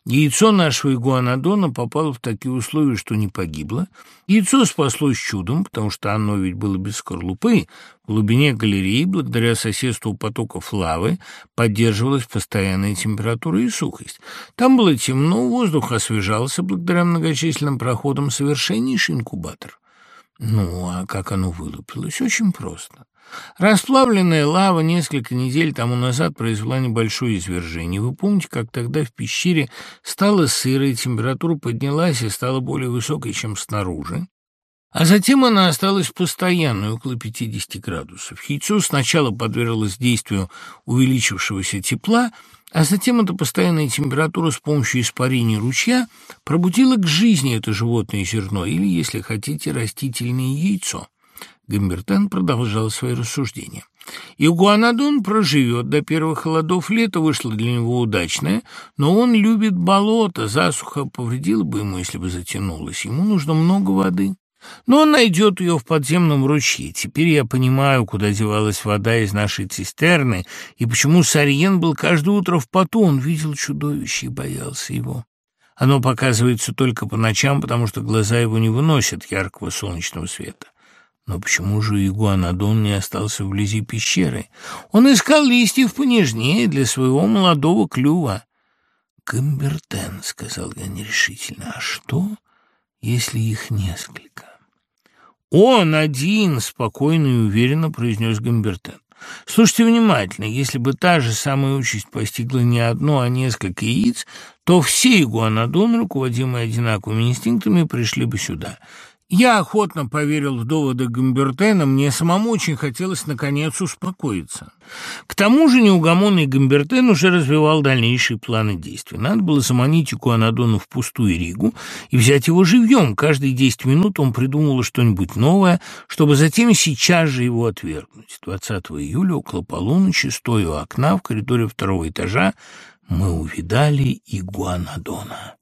Яйцо нашего игуанодона попало в такие условия, что не погибло. Яйцо спаслось чудом, потому что оно ведь было без скорлупы. В глубине галереи, благодаря соседству потоков лавы, поддерживалась постоянная температура и сухость. Там было темно, воздух освежался благодаря многочисленным проходам, совершеннейший инкубатор. Ну, а как оно вылупилось? Очень просто. Расплавленная лава несколько недель тому назад произвела небольшое извержение. Вы помните, как тогда в пещере стало сыро, и температура поднялась и стала более высокой, чем снаружи? А затем она осталась постоянной, около 50 градусов. Яйцо сначала подверглось действию увеличившегося тепла, а затем эта постоянная температура с помощью испарения ручья пробудила к жизни это животное зерно, или, если хотите, растительное яйцо. Гамбертен продолжал свои рассуждения. Игуанодон проживет до первых холодов, лето вышло для него удачное, но он любит болото, засуха повредила бы ему, если бы затянулось, ему нужно много воды. Но он найдет ее в подземном ручье. Теперь я понимаю, куда девалась вода из нашей цистерны, и почему Сарьен был каждое утро в поту. Он видел чудовище и боялся его. Оно показывается только по ночам, потому что глаза его не выносят яркого солнечного света. Но почему же Игуанадон не остался вблизи пещеры? Он искал листьев понежнее для своего молодого клюва. «Гамбертен», — сказал я нерешительно, — «а что, если их несколько?» «Он один!» — спокойно и уверенно произнес Гамбертен. Слушайте внимательно, если бы та же самая участь постигла не одно, а несколько яиц, то все игуанодоны, руководимые одинаковыми инстинктами, пришли бы сюда. Я охотно поверил в доводы Гамбертена, мне самому очень хотелось, наконец, успокоиться. К тому же неугомонный Гамбертен уже развивал дальнейшие планы действий. Надо было заманить Икуанадону в пустую Ригу и взять его живьем. Каждые десять минут он придумывал что-нибудь новое, чтобы затем сейчас же его отвергнуть. 20 июля около полуночи, стоя у окна в коридоре второго этажа, мы увидали Игуанадона.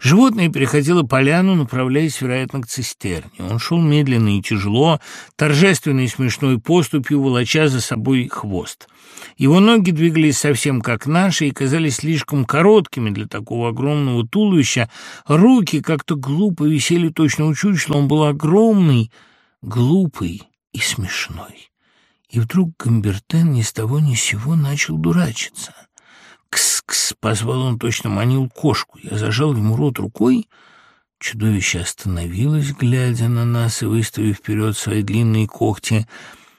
Животное переходило поляну, направляясь, вероятно, к цистерне. Он шел медленно и тяжело, торжественной и смешной поступью, волоча за собой хвост. Его ноги двигались совсем как наши и казались слишком короткими для такого огромного туловища. Руки как-то глупо висели точно у чучела. Он был огромный, глупый и смешной. И вдруг Гамбертен ни с того ни с сего начал дурачиться. «Кс-кс!» — позвал он, точно манил кошку. Я зажал ему рот рукой. Чудовище остановилось, глядя на нас и выставив вперед свои длинные когти.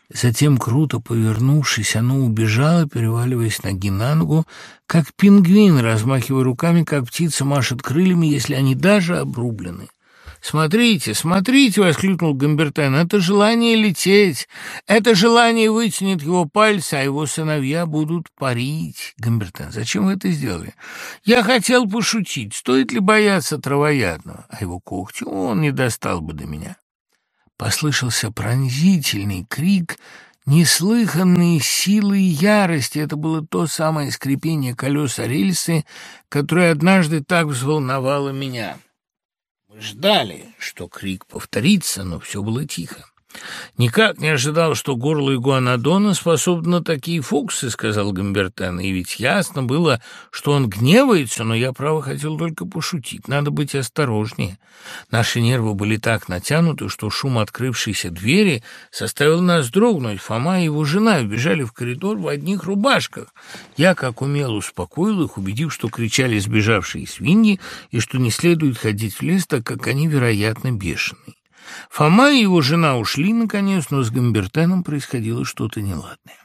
Затем, круто повернувшись, оно убежало, переваливаясь ноги на ногу, как пингвин, размахивая руками, как птица машет крыльями, если они даже обрублены. «Смотрите, смотрите!» — воскликнул Гамбертен. «Это желание лететь! Это желание вытянет его пальцы, а его сыновья будут парить!» «Гамбертен, зачем вы это сделали?» «Я хотел пошутить. Стоит ли бояться травоядного? А его когти он не достал бы до меня!» Послышался пронзительный крик — неслыханные силы и ярости. Это было то самое скрипение колеса рельсы, которое однажды так взволновало меня. Ждали, что крик повторится, но все было тихо. «Никак не ожидал, что горло Игуанадона способно на такие фокусы», — сказал Гамбертен. «И ведь ясно было, что он гневается, но я, право, хотел только пошутить. Надо быть осторожнее. Наши нервы были так натянуты, что шум открывшейся двери заставил нас дрогнуть. Фома и его жена убежали в коридор в одних рубашках. Я, как умел, успокоил их, убедив, что кричали сбежавшие свиньи и что не следует ходить в лес, так как они, вероятно, бешеные. Фома и его жена ушли, наконец, но с Гамбертеном происходило что-то неладное.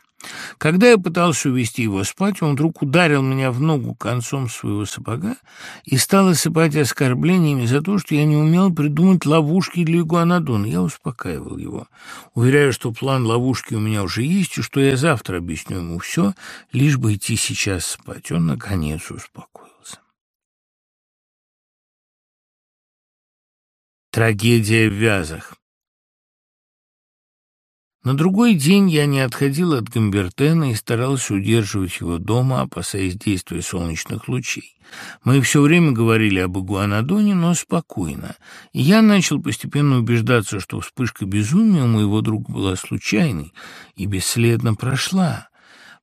Когда я пытался увести его спать, он вдруг ударил меня в ногу концом своего сапога и стал осыпать оскорблениями за то, что я не умел придумать ловушки для игуанодона. Я успокаивал его, уверяя, что план ловушки у меня уже есть, и что я завтра объясню ему все, лишь бы идти сейчас спать. Он, наконец, успокоился. Трагедия в Вязах. На другой день я не отходил от Гамбертена и старался удерживать его дома, опасаясь действия солнечных лучей. Мы все время говорили об Игуанадоне, но спокойно. И я начал постепенно убеждаться, что вспышка безумия у моего друга была случайной и бесследно прошла.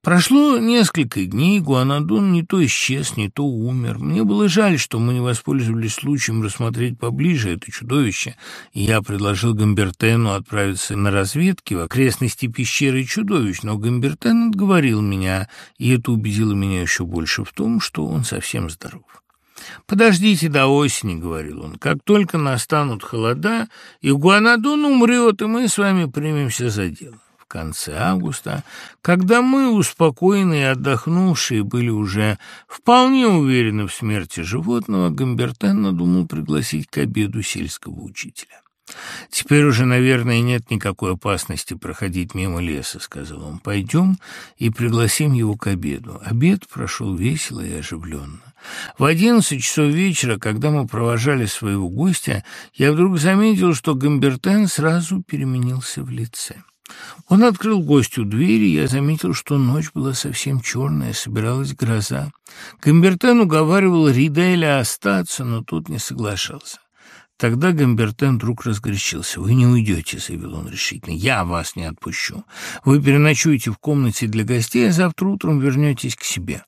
Прошло несколько дней, Гуанадон не то исчез, не то умер. Мне было жаль, что мы не воспользовались случаем рассмотреть поближе это чудовище, и я предложил Гамбертену отправиться на разведки в окрестности пещеры чудовищ, но Гамбертен отговорил меня, и это убедило меня еще больше в том, что он совсем здоров. «Подождите до осени», — говорил он. «Как только настанут холода, и Гуанадон умрет, и мы с вами примемся за дело» конце августа, когда мы, успокоенные и отдохнувшие, были уже вполне уверены в смерти животного, Гамбертен надумал пригласить к обеду сельского учителя. «Теперь уже, наверное, нет никакой опасности проходить мимо леса», — сказал он. «Пойдем и пригласим его к обеду». Обед прошел весело и оживленно. В одиннадцать часов вечера, когда мы провожали своего гостя, я вдруг заметил, что Гамбертен сразу переменился в лице. Он открыл гостю двери, и я заметил, что ночь была совсем черная, собиралась гроза. Гамбертен уговаривал Риделя остаться, но тот не соглашался. Тогда Гамбертен вдруг разгорячился. «Вы не уйдете», — заявил он решительно. «Я вас не отпущу. Вы переночуете в комнате для гостей, а завтра утром вернетесь к себе».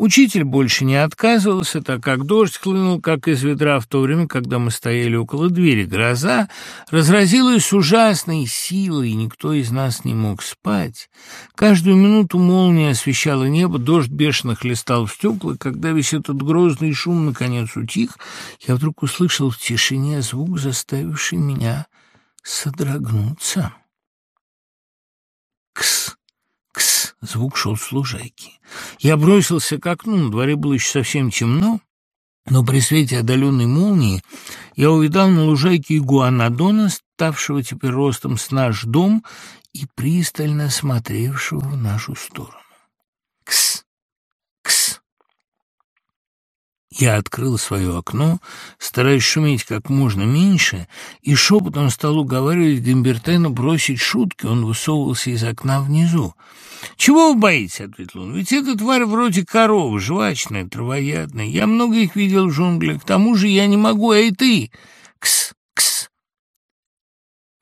Учитель больше не отказывался, так как дождь хлынул, как из ведра, в то время, когда мы стояли около двери. Гроза разразилась ужасной силой, и никто из нас не мог спать. Каждую минуту молния освещала небо, дождь бешено хлестал в стекла. Когда весь этот грозный шум наконец утих, я вдруг услышал в тишине звук, заставивший меня содрогнуться. «Кс! Кс!» — звук шел с лужайки. Я бросился к окну, на дворе было еще совсем темно, но при свете отдаленной молнии я увидал на лужайке игуанодона, ставшего теперь ростом с наш дом и пристально смотревшего в нашу сторону. Кс! Кс! Я открыл свое окно, стараясь шуметь как можно меньше, и шепотом стал уговаривать Гамбертена бросить шутки. Он высовывался из окна внизу. «Чего вы боитесь?» — ответил он. «Ведь эта тварь вроде коровы, жвачная, травоядная. Я много их видел в джунглях. К тому же я не могу, а и ты. Кс, кс».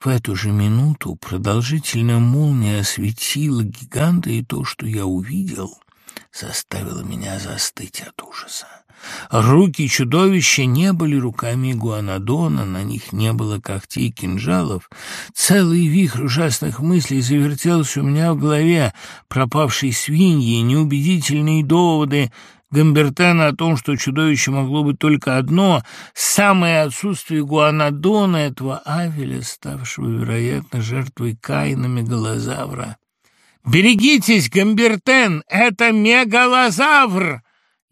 В эту же минуту продолжительная молния осветила гиганта, и то, что я увидел, заставило меня застыть от ужаса. Руки чудовища не были руками Гуанадона, на них не было когтей кинжалов. Целый вихрь ужасных мыслей завертелся у меня в голове. Пропавшие свиньи, неубедительные доводы Гамбертена о том, что чудовище могло быть только одно, самое отсутствие Гуанадона, этого Авеля, ставшего, вероятно, жертвой Каинами Голозавра. «Берегитесь, Гамбертен, это мегалозавр!»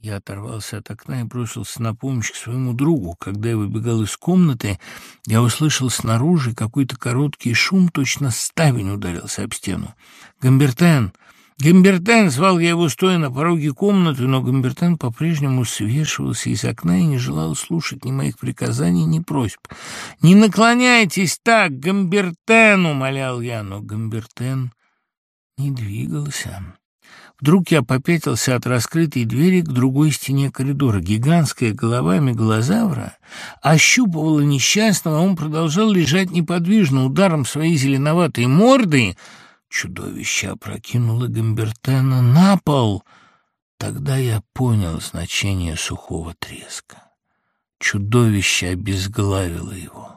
Я оторвался от окна и бросился на помощь к своему другу. Когда я выбегал из комнаты, я услышал снаружи какой-то короткий шум, точно ставень ударился об стену. «Гамбертен! Гамбертен!» — звал я его, стоя на пороге комнаты, но Гамбертен по-прежнему свешивался из окна и не желал слушать ни моих приказаний, ни просьб. «Не наклоняйтесь так, Гамбертен!» — умолял я, но Гамбертен не двигался. Вдруг я попятился от раскрытой двери к другой стене коридора. Гигантская голова мегалозавра ощупывала несчастного, он продолжал лежать неподвижно. Ударом своей зеленоватой морды чудовище опрокинуло Гамбертена на пол. Тогда я понял значение сухого треска. Чудовище обезглавило его.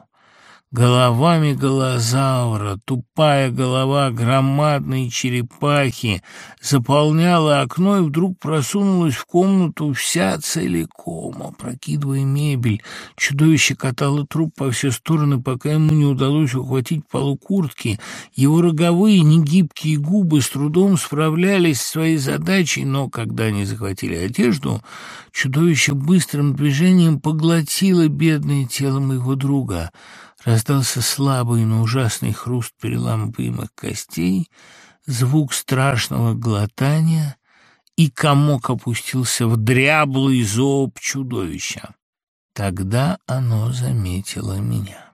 Головами голозавра, тупая голова громадной черепахи заполняла окно и вдруг просунулась в комнату вся целиком, опрокидывая мебель. Чудовище катало труп по все стороны, пока ему не удалось ухватить полу куртки. Его роговые негибкие губы с трудом справлялись с своей задачей, но когда они захватили одежду, чудовище быстрым движением поглотило бедное тело моего друга — Раздался слабый, но ужасный хруст переламываемых костей, звук страшного глотания, и комок опустился в дряблый зоб чудовища. Тогда оно заметило меня.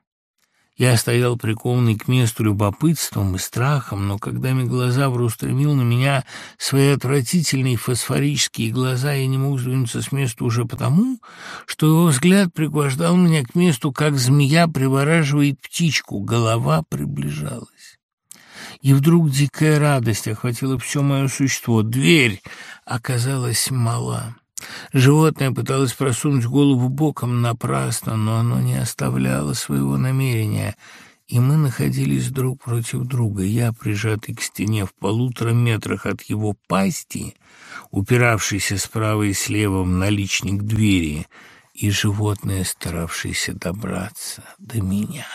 Я стоял прикованный к месту любопытством и страхом, но когда Меглозавр устремил на меня свои отвратительные фосфорические глаза, я не мог сдвинуться с места уже потому, что его взгляд пригвождал меня к месту, как змея привораживает птичку, голова приближалась. И вдруг дикая радость охватила все мое существо. Дверь оказалась мала. Животное пыталось просунуть голову боком напрасно, но оно не оставляло своего намерения, и мы находились друг против друга. Я, прижатый к стене в полутора метрах от его пасти, упиравшийся справа и слева в наличник двери, и животное, старавшееся добраться до меня.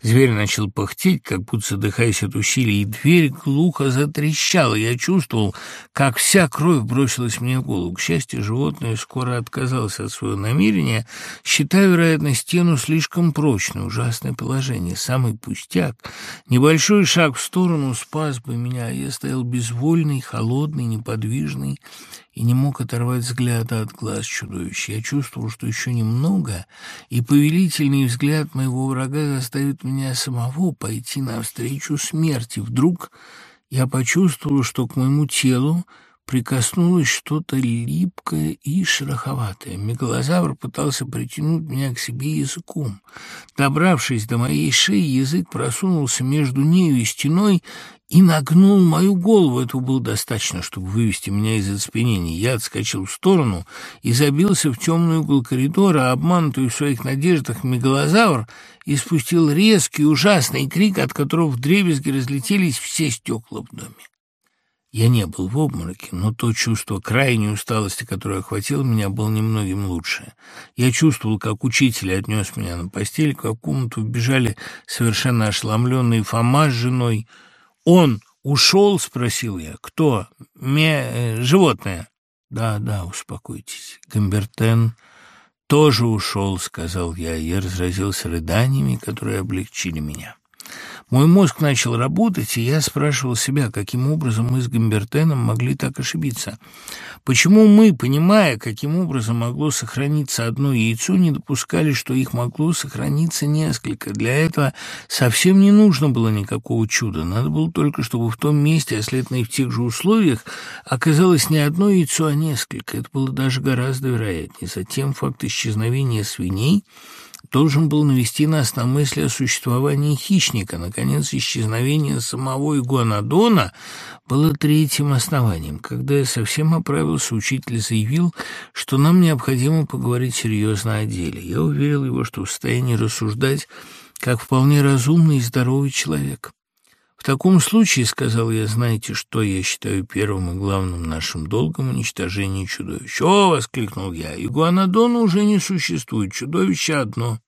Зверь начал пыхтеть, как будто задыхаясь от усилий, и дверь глухо затрещала. Я чувствовал, как вся кровь бросилась мне в голову. К счастью, животное скоро отказалось от своего намерения, считая, вероятно, стену слишком прочной. Ужасное положение, самый пустяк. Небольшой шаг в сторону спас бы меня, я стоял безвольный, холодный, неподвижный и не мог оторвать взгляда от глаз чудовища. Я чувствовал, что еще немного, и повелительный взгляд моего врага заставит меня самого пойти навстречу смерти. Вдруг я почувствовал, что к моему телу прикоснулось что-то липкое и шероховатое. Мегалозавр пытался притянуть меня к себе языком. Добравшись до моей шеи, язык просунулся между нею и стеной и нагнул мою голову. Этого было достаточно, чтобы вывести меня из оцепенения. Я отскочил в сторону и забился в темный угол коридора, обманутый в своих надеждах мегалозавр, и спустил резкий ужасный крик, от которого вдребезги разлетелись все стекла в доме. Я не был в обмороке, но то чувство крайней усталости, которое охватило меня, было немногим лучше. Я чувствовал, как учитель отнес меня на постель, как в комнату вбежали совершенно ошеломленные Фома с женой — «Он ушел?» — спросил я. «Кто? Ме... Э, животное?» «Да, да, успокойтесь. Гамбертен тоже ушел», — сказал я, и разразился рыданиями, которые облегчили меня. Мой мозг начал работать, и я спрашивал себя, каким образом мы с Гамбертеном могли так ошибиться. Почему мы, понимая, каким образом могло сохраниться одно яйцо, не допускали, что их могло сохраниться несколько? Для этого совсем не нужно было никакого чуда. Надо было только, чтобы в том месте, а следовательно и в тех же условиях, оказалось не одно яйцо, а несколько. Это было даже гораздо вероятнее. Затем факт исчезновения свиней – должен был навести нас на мысль о существовании хищника. Наконец, исчезновение самого игуанодона было третьим основанием. Когда я совсем оправился, учитель заявил, что нам необходимо поговорить серьезно о деле. Я уверил его, что в состоянии рассуждать как вполне разумный и здоровый человек. «В таком случае, — сказал я, — знаете, что я считаю первым и главным нашим долгом уничтожение чудовищ?» «О!» — воскликнул я. «Игуанодона уже не существует, чудовище одно».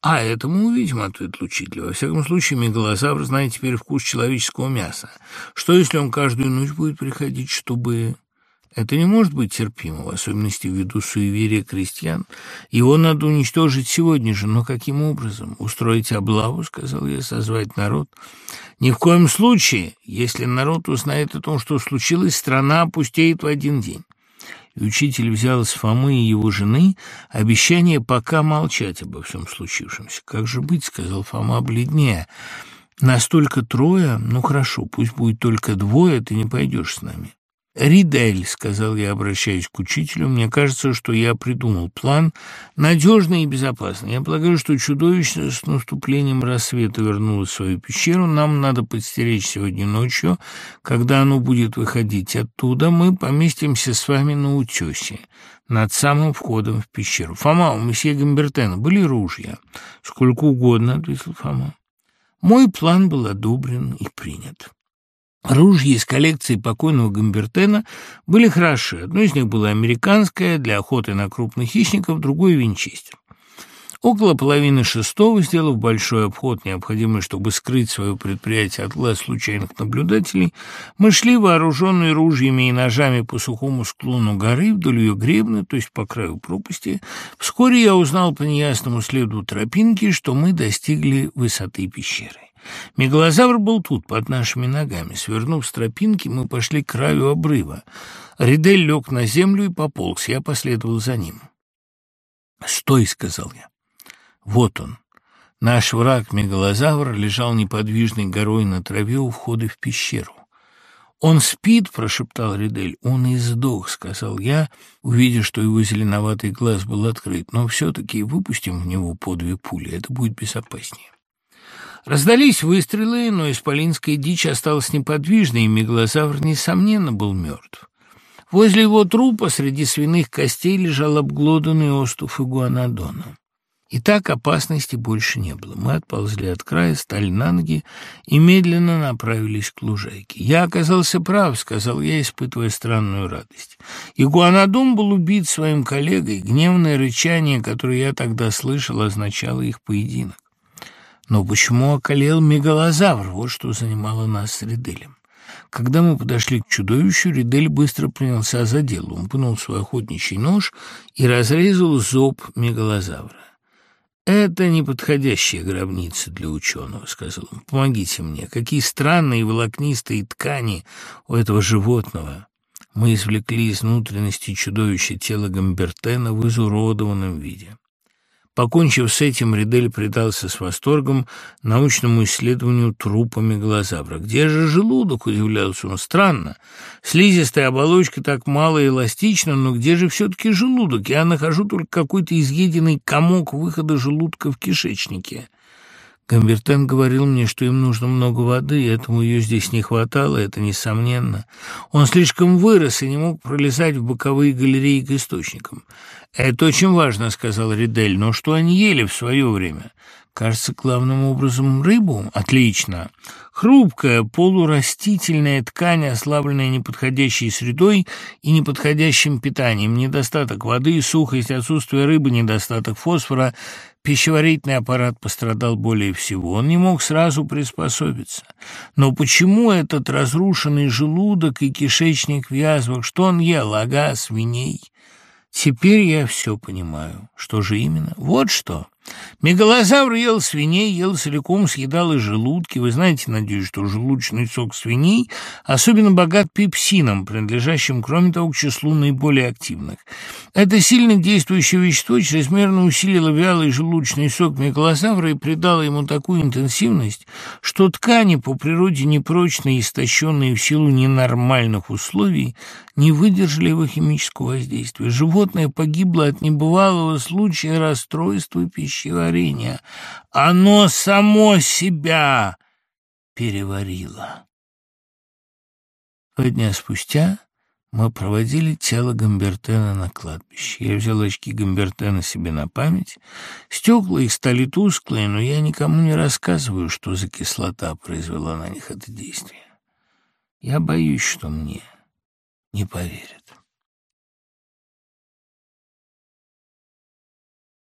«А, это мы увидим», — ответил учитель. «Во всяком случае, мегалозавр знает теперь вкус человеческого мяса. Что, если он каждую ночь будет приходить, чтобы...» Это не может быть терпимо, в особенности ввиду суеверия крестьян. Его надо уничтожить сегодня же, но каким образом? Устроить облаву, сказал я, созвать народ. Ни в коем случае, если народ узнает о том, что случилось, страна опустеет в один день. И учитель взял с Фомы и его жены обещание пока молчать обо всем случившемся. «Как же быть?» — сказал Фома бледнее. «Настолько трое? Ну, хорошо, пусть будет только двое, ты не пойдешь с нами». «Ридель», — сказал я, обращаясь к учителю, — «мне кажется, что я придумал план, надежный и безопасный. Я полагаю, что чудовище с наступлением рассвета вернулось в свою пещеру. Нам надо подстеречь сегодня ночью. Когда оно будет выходить оттуда, мы поместимся с вами на утесе, над самым входом в пещеру. Фома, у месье Гамбертена были ружья?» «Сколько угодно», — ответил Фома. Мой план был одобрен и принят. Ружья из коллекции покойного Гамбертена были хороши. Одно из них было американское, для охоты на крупных хищников, другое — винчестер. Около половины шестого, сделав большой обход, необходимый, чтобы скрыть свое предприятие от глаз случайных наблюдателей, мы шли, вооруженные ружьями и ножами по сухому склону горы вдоль ее гребня, то есть по краю пропасти. Вскоре я узнал по неясному следу тропинки, что мы достигли высоты пещеры. Мегалозавр был тут, под нашими ногами. Свернув с тропинки, мы пошли к краю обрыва. Ридель лег на землю и пополз. Я последовал за ним. «Стой!» — сказал я. «Вот он». Наш враг, мегалозавр, лежал неподвижной горой на траве у входа в пещеру. «Он спит», — прошептал Ридель. «Он и сдох», — сказал я, увидя, что его зеленоватый глаз был открыт. «Но все-таки выпустим в него по две пули, это будет безопаснее». Раздались выстрелы, но исполинская дичь осталась неподвижной, и мегалозавр, несомненно, был мертв. Возле его трупа среди свиных костей лежал обглоданный остов игуанодона. И так опасности больше не было. Мы отползли от края, стали на ноги и медленно направились к лужайке. «Я оказался прав», — сказал я, испытывая странную радость. Игуанодон был убит своим коллегой. Гневное рычание, которое я тогда слышал, означало их поединок. Но почему околел мегалозавр? Вот что занимало нас с Риделем. Когда мы подошли к чудовищу, Ридель быстро принялся за дело. Он пнул свой охотничий нож и разрезал зоб мегалозавра. «Это неподходящая гробница для ученого», — сказал он. «Помогите мне. Какие странные волокнистые ткани у этого животного!» Мы извлекли из внутренности чудовища тело Гамбертена в изуродованном виде. Покончив с этим, Ридель предался с восторгом научному исследованию трупа мегалозавра. «Где же желудок?» – удивлялся он. «Странно. Слизистая оболочка так мало эластична, но где же все-таки желудок? Я нахожу только какой-то изъеденный комок выхода желудка в кишечнике». Гамбертен говорил мне, что им нужно много воды, и этому ее здесь не хватало, это несомненно. Он слишком вырос и не мог пролезать в боковые галереи к источникам. «Это очень важно», — сказал Ридель, — «но что они ели в свое время?» «Кажется, главным образом рыбу. Отлично. Хрупкая, полурастительная ткань, ослабленная неподходящей средой и неподходящим питанием, недостаток воды, сухость, отсутствие рыбы, недостаток фосфора — Пищеварительный аппарат пострадал более всего. Он не мог сразу приспособиться. Но почему этот разрушенный желудок и кишечник в язвах? Что он ел? Ага, свиней. Теперь я все понимаю. Что же именно? Вот что. Мегалозавр ел свиней, ел целиком, съедал и желудки. Вы знаете, надеюсь, что желудочный сок свиней особенно богат пепсином, принадлежащим, кроме того, к числу наиболее активных. Это сильно действующее вещество чрезмерно усилило вялый желудочный сок мегалозавра и придало ему такую интенсивность, что ткани, по природе непрочные истощенные в силу ненормальных условий, не выдержали его химического воздействия. Животное погибло от небывалого случая расстройства пищеварения. Оно само себя переварило. Два дня спустя мы проводили тело Гамбертена на кладбище. Я взял очки Гамбертена себе на память. Стекла их стали тусклые, но я никому не рассказываю, что за кислота произвела на них это действие. Я боюсь, что мне не поверят.